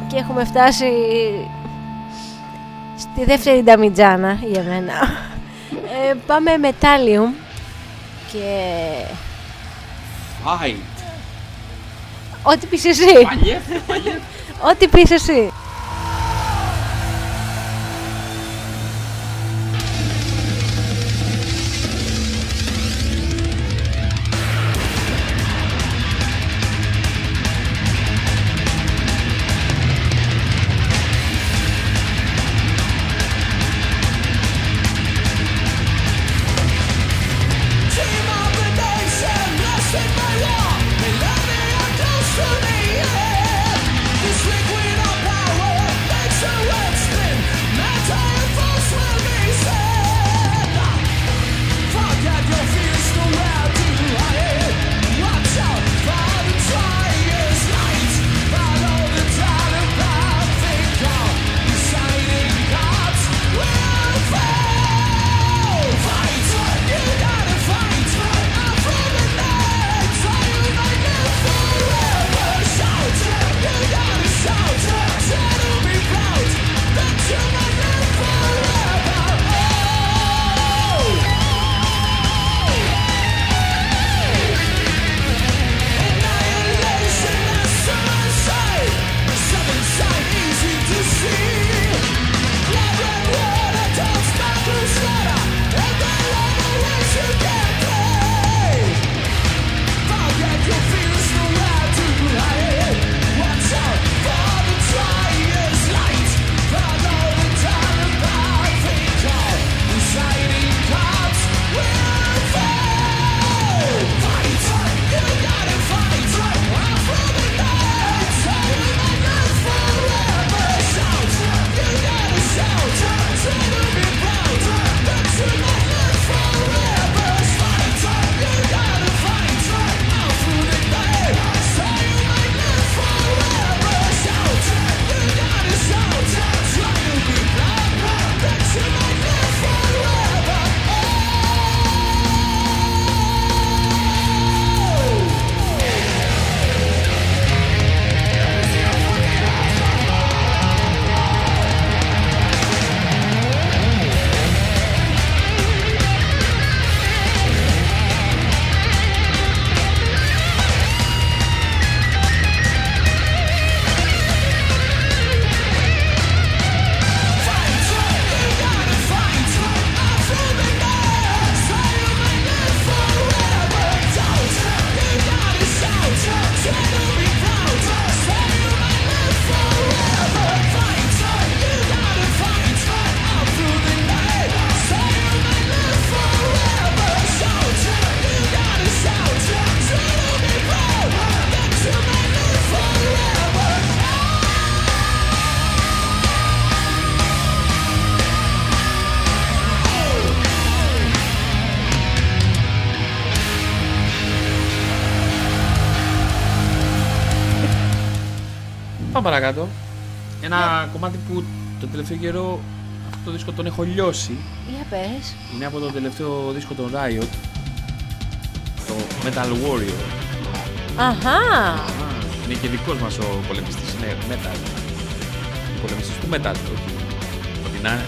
και έχουμε φτάσει στη δεύτερη νταμιτζάνα για μένα. Ε, πάμε με και... Fight! Ό,τι πεις εσύ! Ό,τι πεις εσύ! πάμε παρακάτω. Ένα yeah. κομμάτι που το τελευταίο καιρό αυτό το δίσκο τον έχω λιώσει. Για yeah, πες. Είναι από το τελευταίο δίσκο των Riot. Το Metal Warrior. Αχα. Είναι και δικός μας ο πολεμιστής. Είναι Metal. Ο πολεμιστής του Metal. Όχι. Ότι να είναι.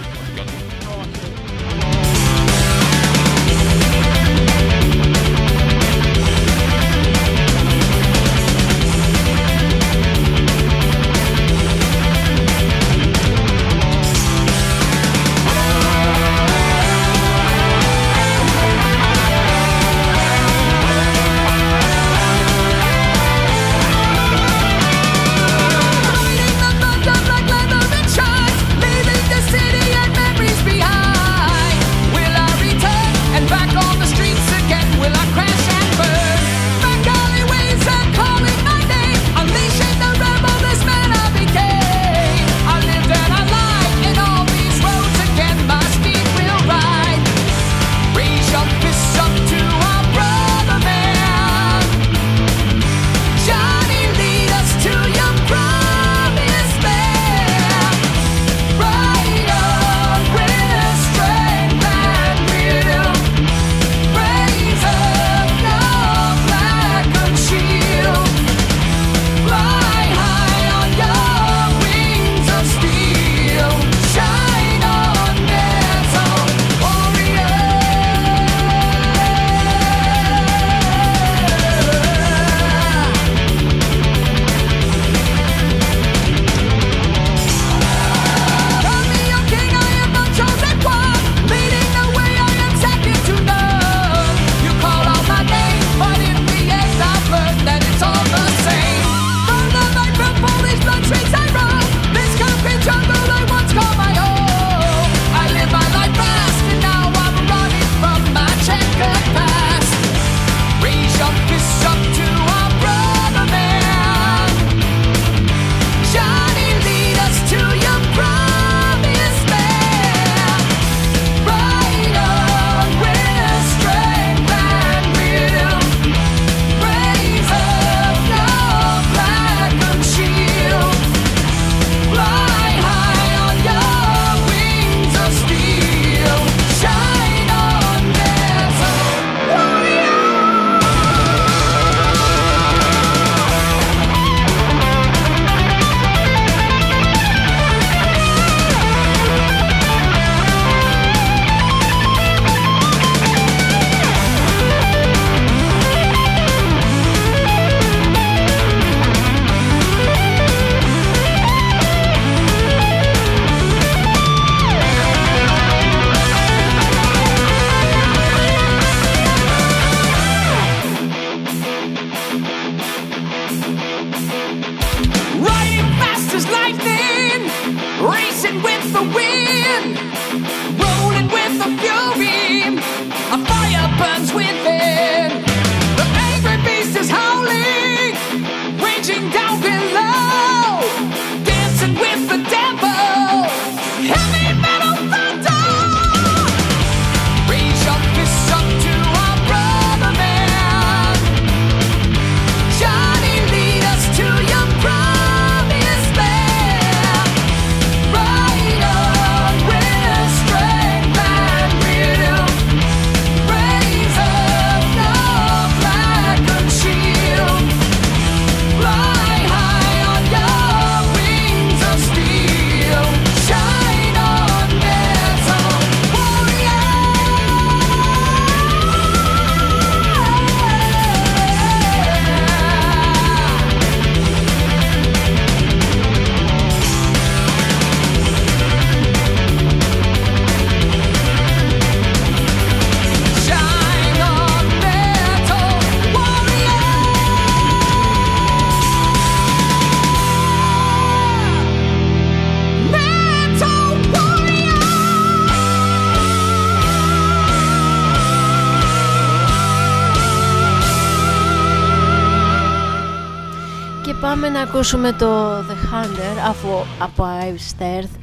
ακούσουμε το The Hunter αφού, από Ives Earth.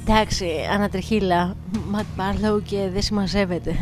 Εντάξει, ανατριχίλα, Ματ Barlow και δεν συμμαζεύεται.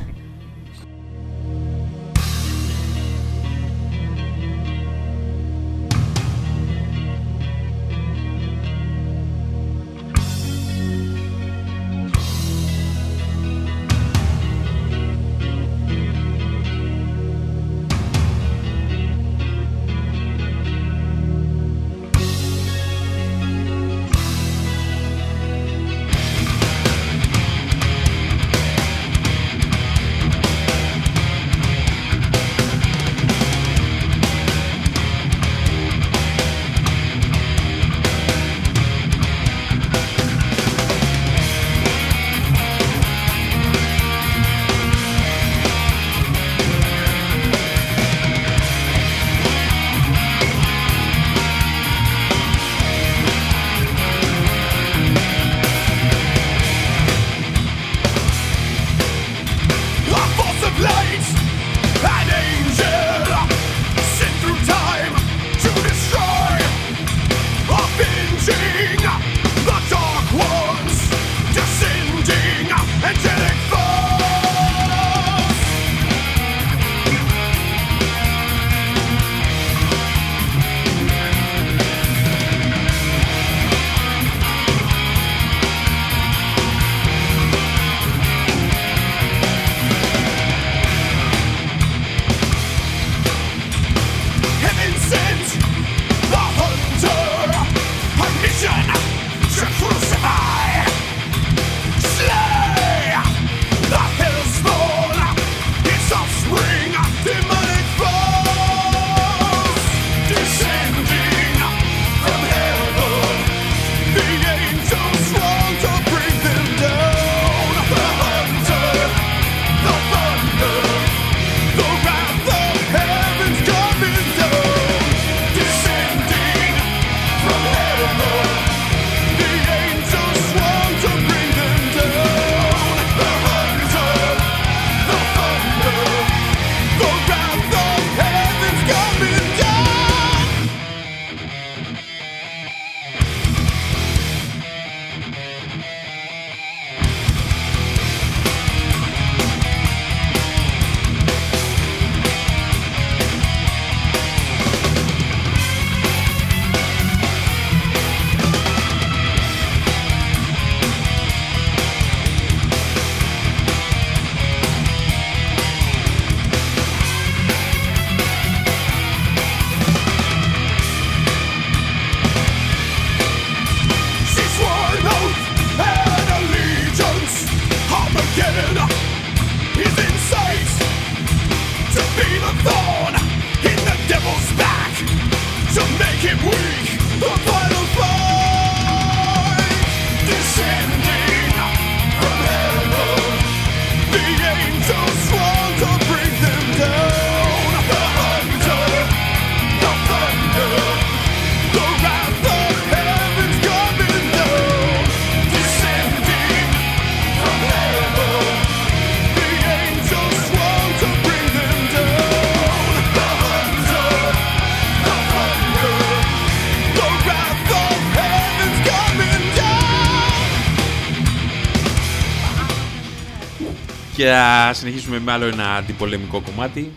Και θα συνεχίσουμε με άλλο ένα αντιπολεμικό κομμάτι.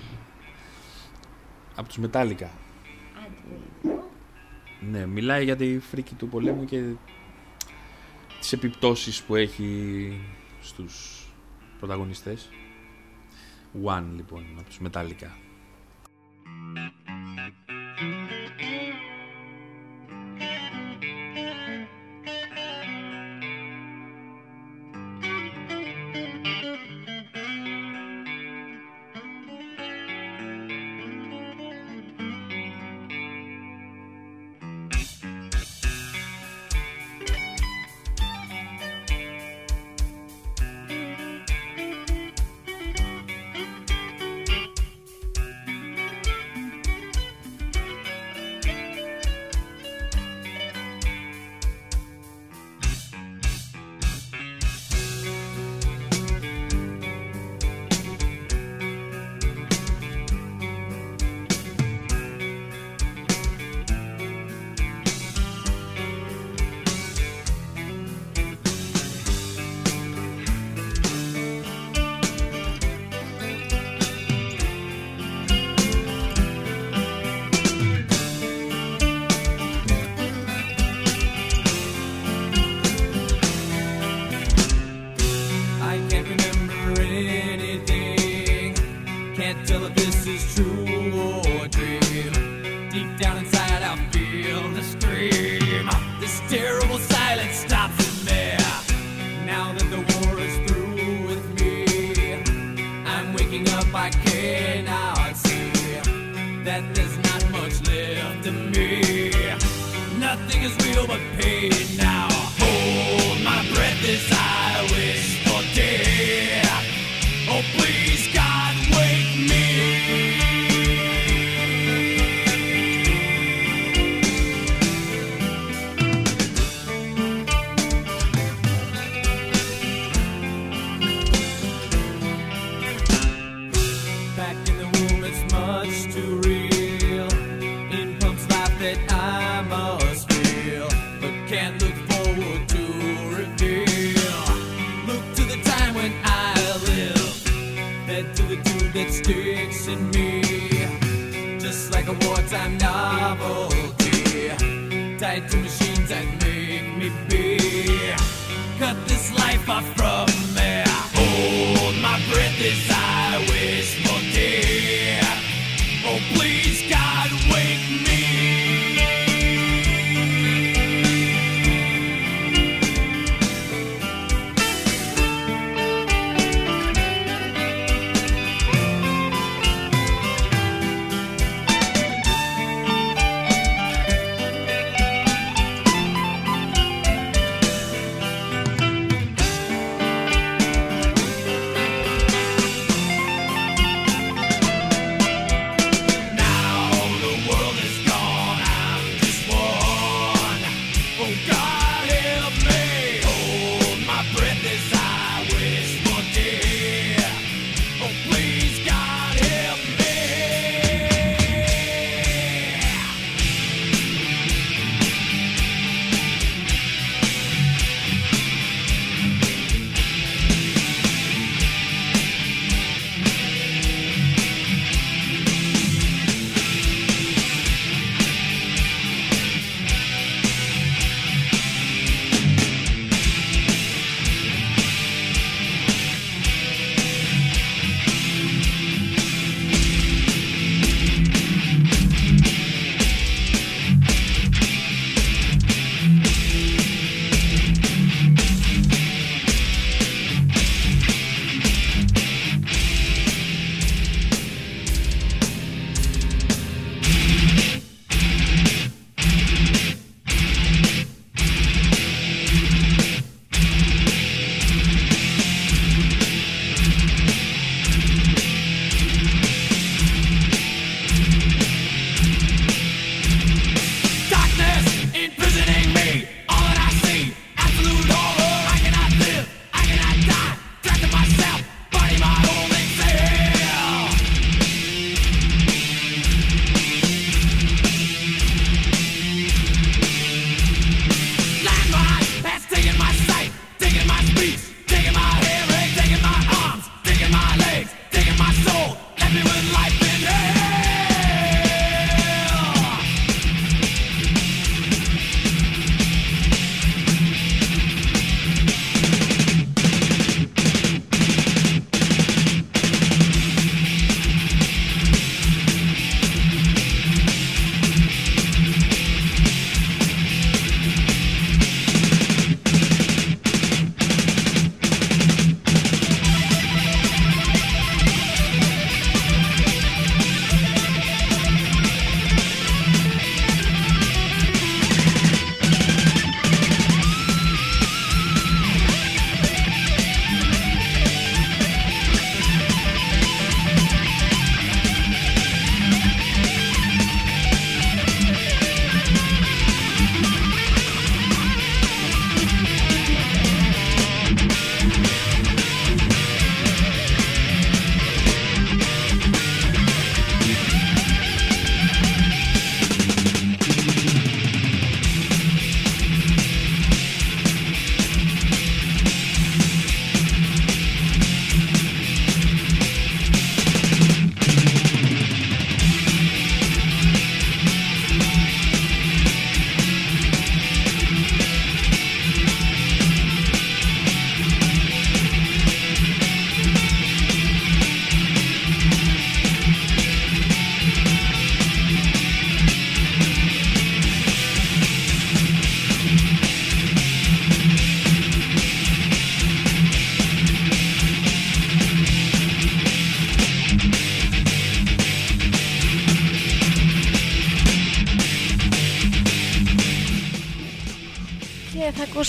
Από τους Μετάλλικα. Ναι, μιλάει για τη φρίκη του πολέμου και τις επιπτώσεις που έχει στους πρωταγωνιστές. One λοιπόν, από τους Μετάλλικα.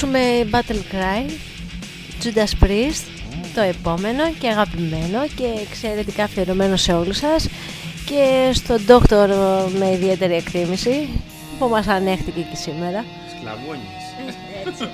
Ακούσουμε Battle Cry, Judas Priest, το επόμενο και αγαπημένο και εξαιρετικά αφιερωμένο σε όλους σας και στον Doctor με ιδιαίτερη εκτίμηση που μας ανέχτηκε και σήμερα. Σκλαβώνεις. Έτσι.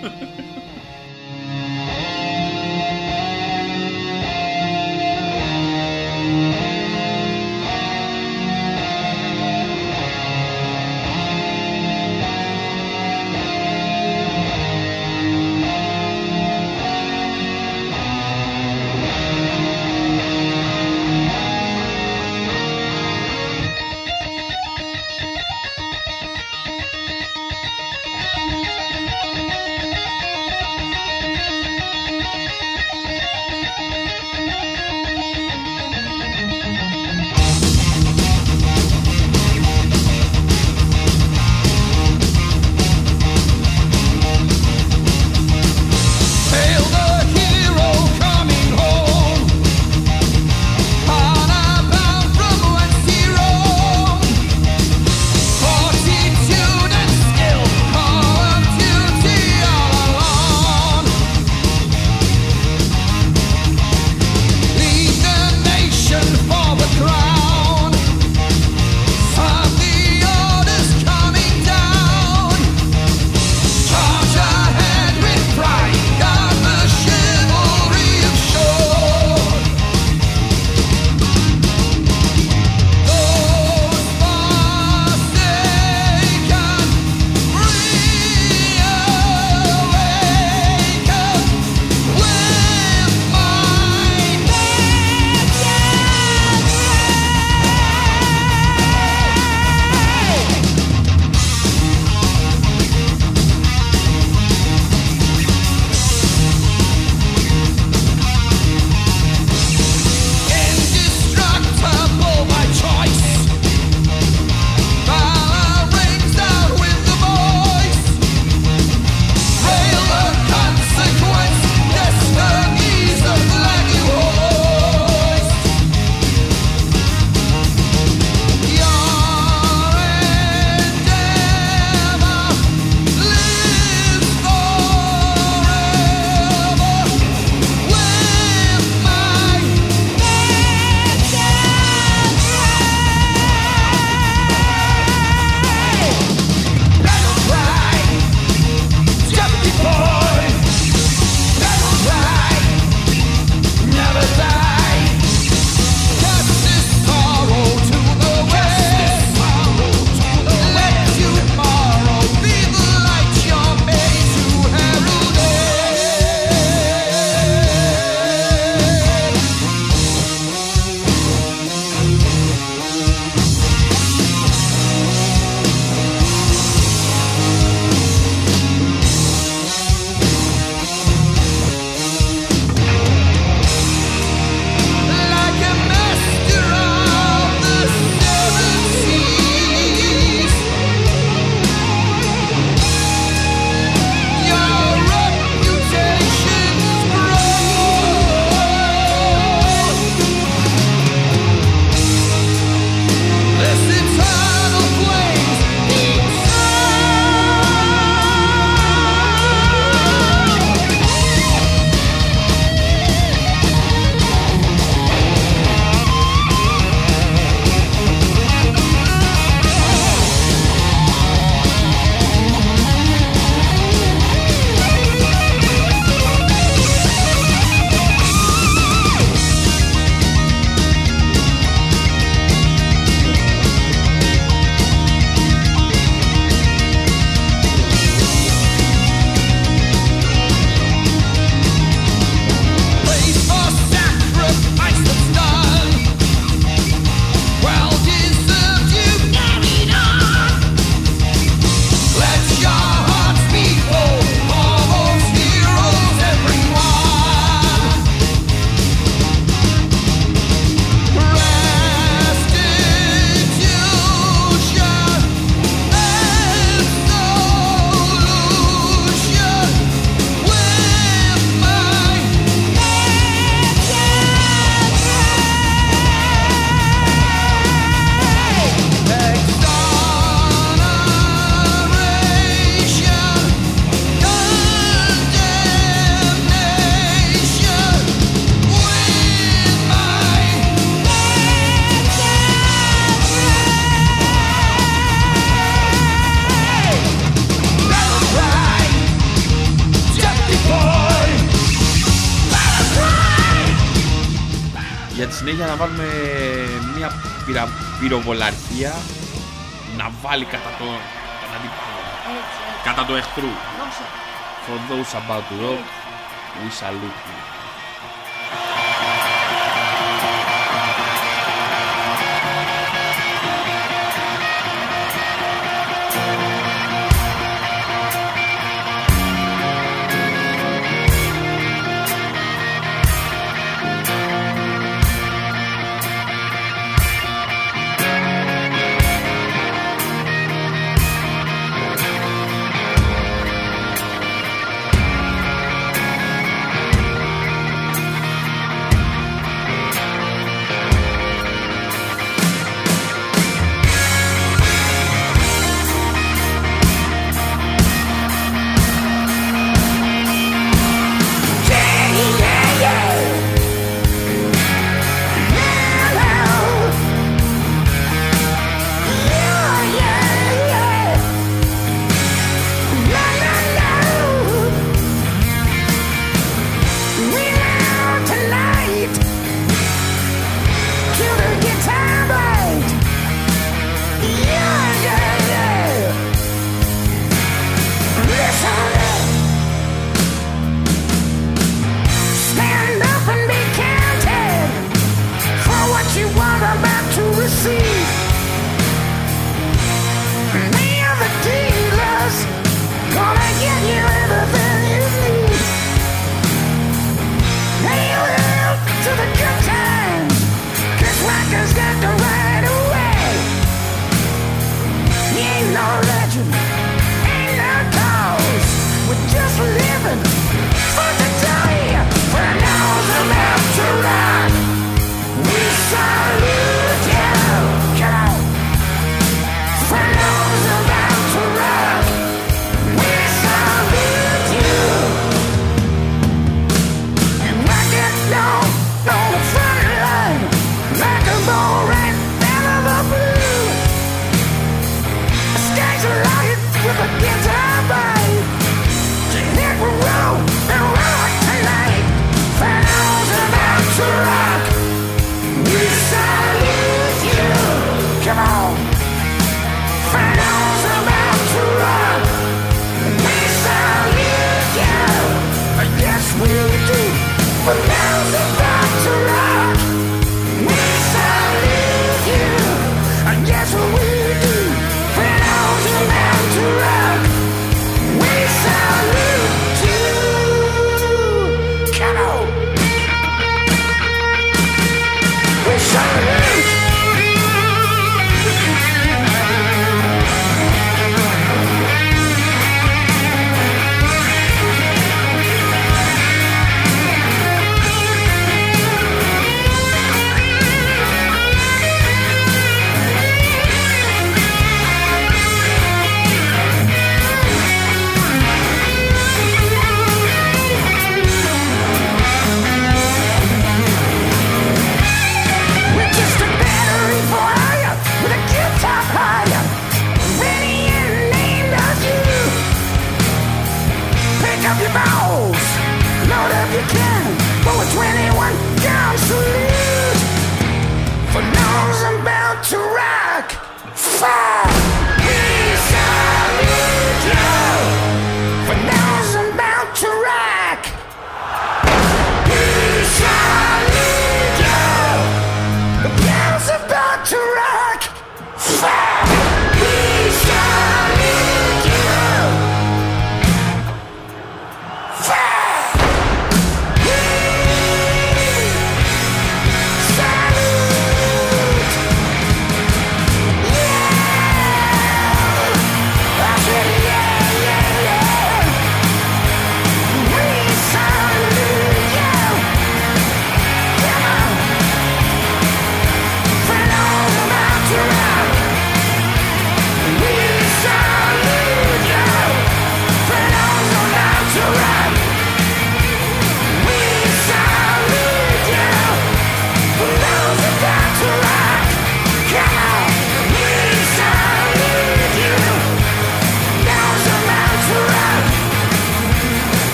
πυροβολαρχία να βάλει κατά το, τον αντίπαλο. Κατά το εχθρού. For those about to rock, we salute you.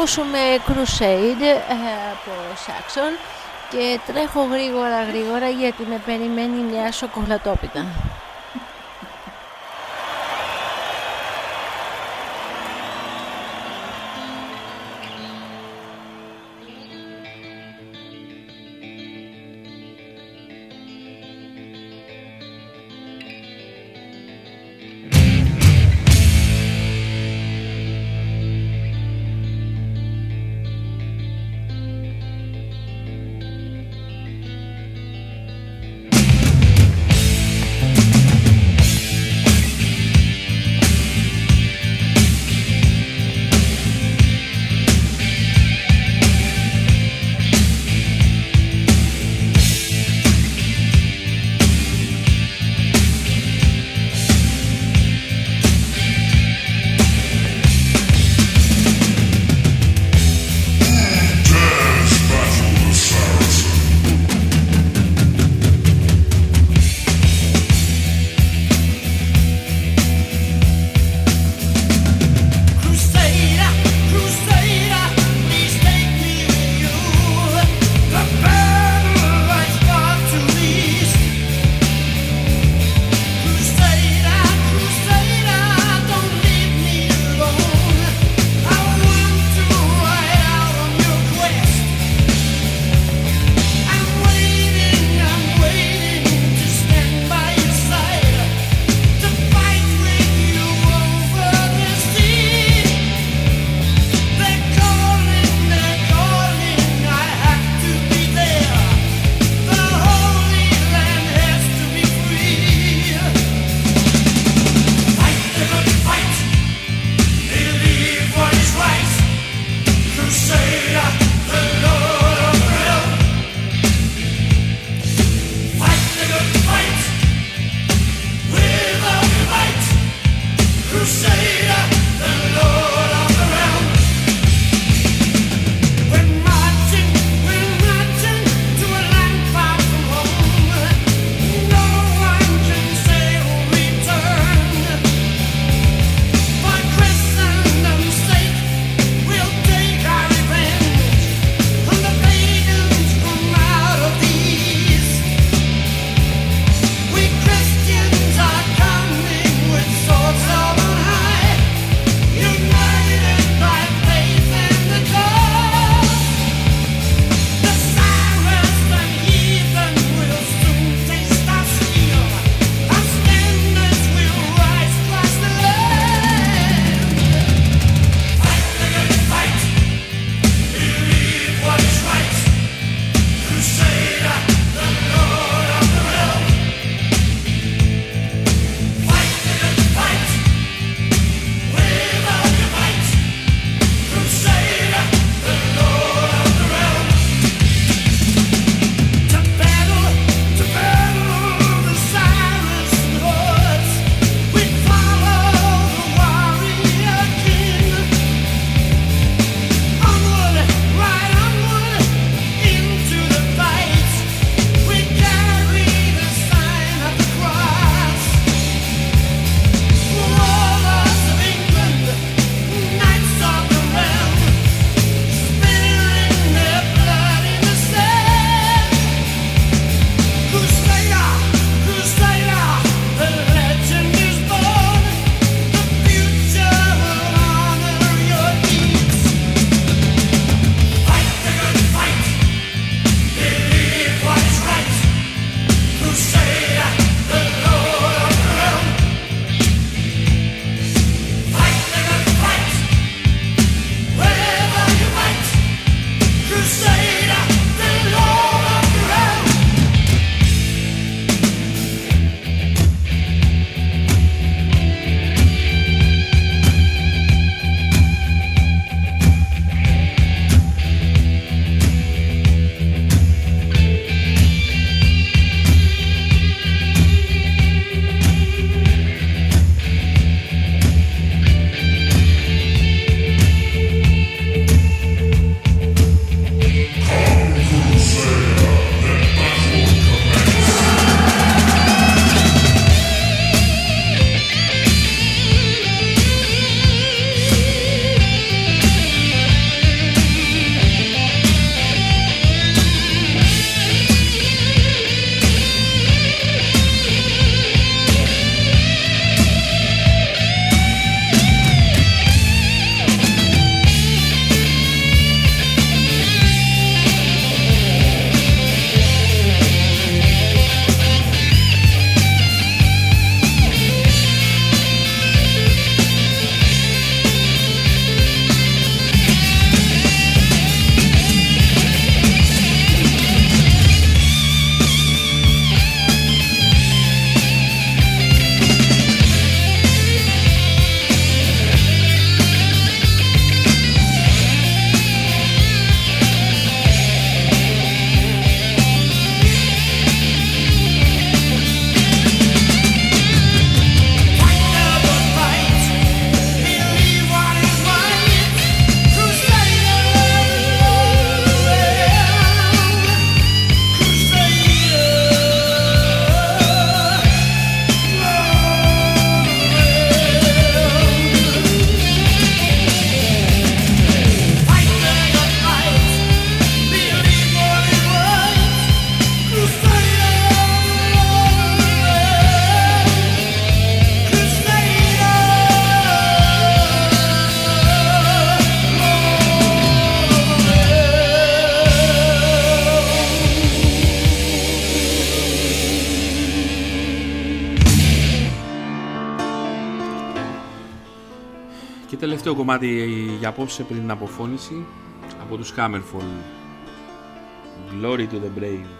Ακούσουμε Crusade ε, από Saxon και τρέχω γρήγορα γρήγορα γιατί με περιμένει μια σοκολατόπιτα. τελευταίο κομμάτι για απόψε πριν την αποφώνηση από τους Hammerfall. Glory to the Brave.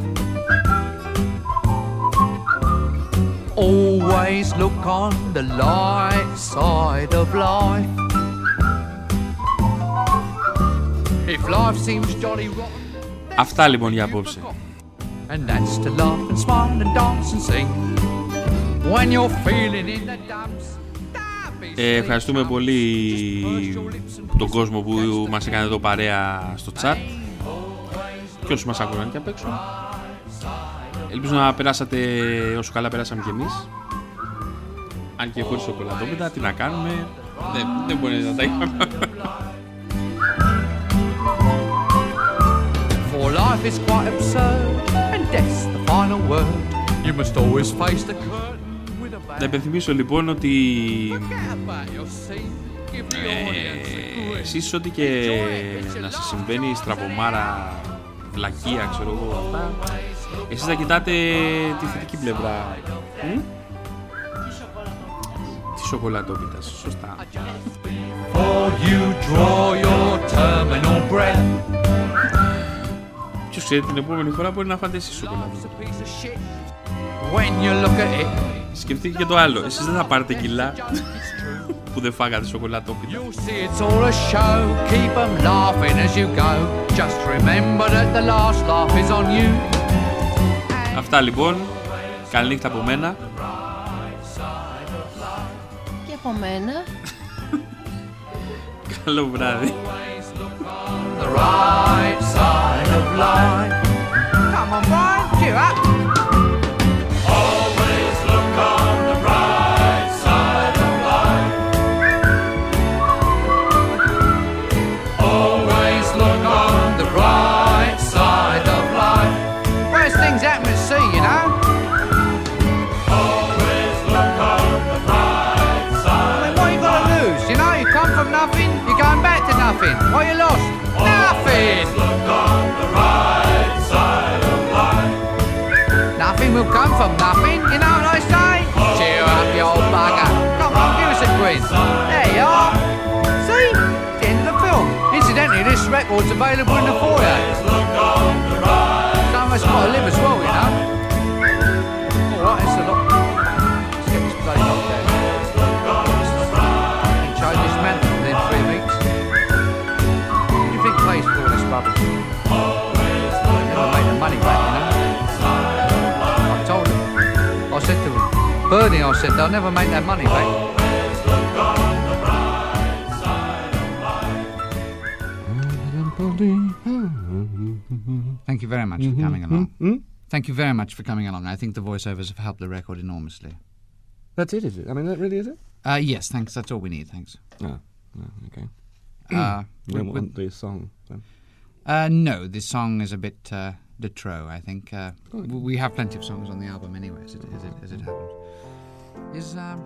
Always look on the light side of life. If life seems jolly rotten, Αυτά λοιπόν για απόψε. and that's to laugh and smile and dance and sing. When you're feeling in the dumps, don't be Ε, ευχαριστούμε πολύ τον κόσμο που μας έκανε εδώ παρέα στο chat και όσους μας άκουγαν και απ' έξω. Ελπίζω να περάσατε όσο καλά περάσαμε κι εμείς. Αν και χωρίς σοκολατόπιτα, τι να κάνουμε. Δεν, δεν μπορεί να τα είχαμε. For life is quite absurd, and death's the final word. You must always face the curtain with a Να bang. υπενθυμίσω λοιπόν ότι Forget about your scene. Give the audience a ε, grin. εσείς ό,τι και να σας συμβαίνει στραβωμάρα, βλακεία, ξέρω εγώ αυτά, εσείς θα κοιτάτε τη θετική πλευρά. Μ; Τη σοκολατόπιτας, σωστά. Or you draw your terminal breath. Ποιος ξέρει την επόμενη φορά μπορεί να φάτε εσείς σοκολατόπιτα. It's a piece of shit. When you look at it, Σκεφτείτε και το άλλο, εσείς δεν θα πάρετε κιλά just it's true. που δεν φάγατε σοκολατόπιτα. You'll Αυτά λοιπόν, καλή νύχτα από μένα. Και από μένα. Καλό βράδυ. The right side of life. Come on, Brian, cheer up. Record's available in the foyer. Us got to live as well, you know. All right, it's a lot. Bloody. And this within three weeks. You think for? Never money back, you know. I told him. I said to him, Bernie, I said, they'll never make that money back. Thank you very much for coming along. Thank you very much for coming along. I think the voiceovers have helped the record enormously. That's it, is it? I mean, that really is it? Uh, yes, thanks. That's all we need. Thanks. Oh, oh okay. Uh, You don't want the song then? uh, no, this song is a bit uh, de trop. I think uh, w- we have plenty of songs on the album anyway, as it, as it, as it happens. Is um,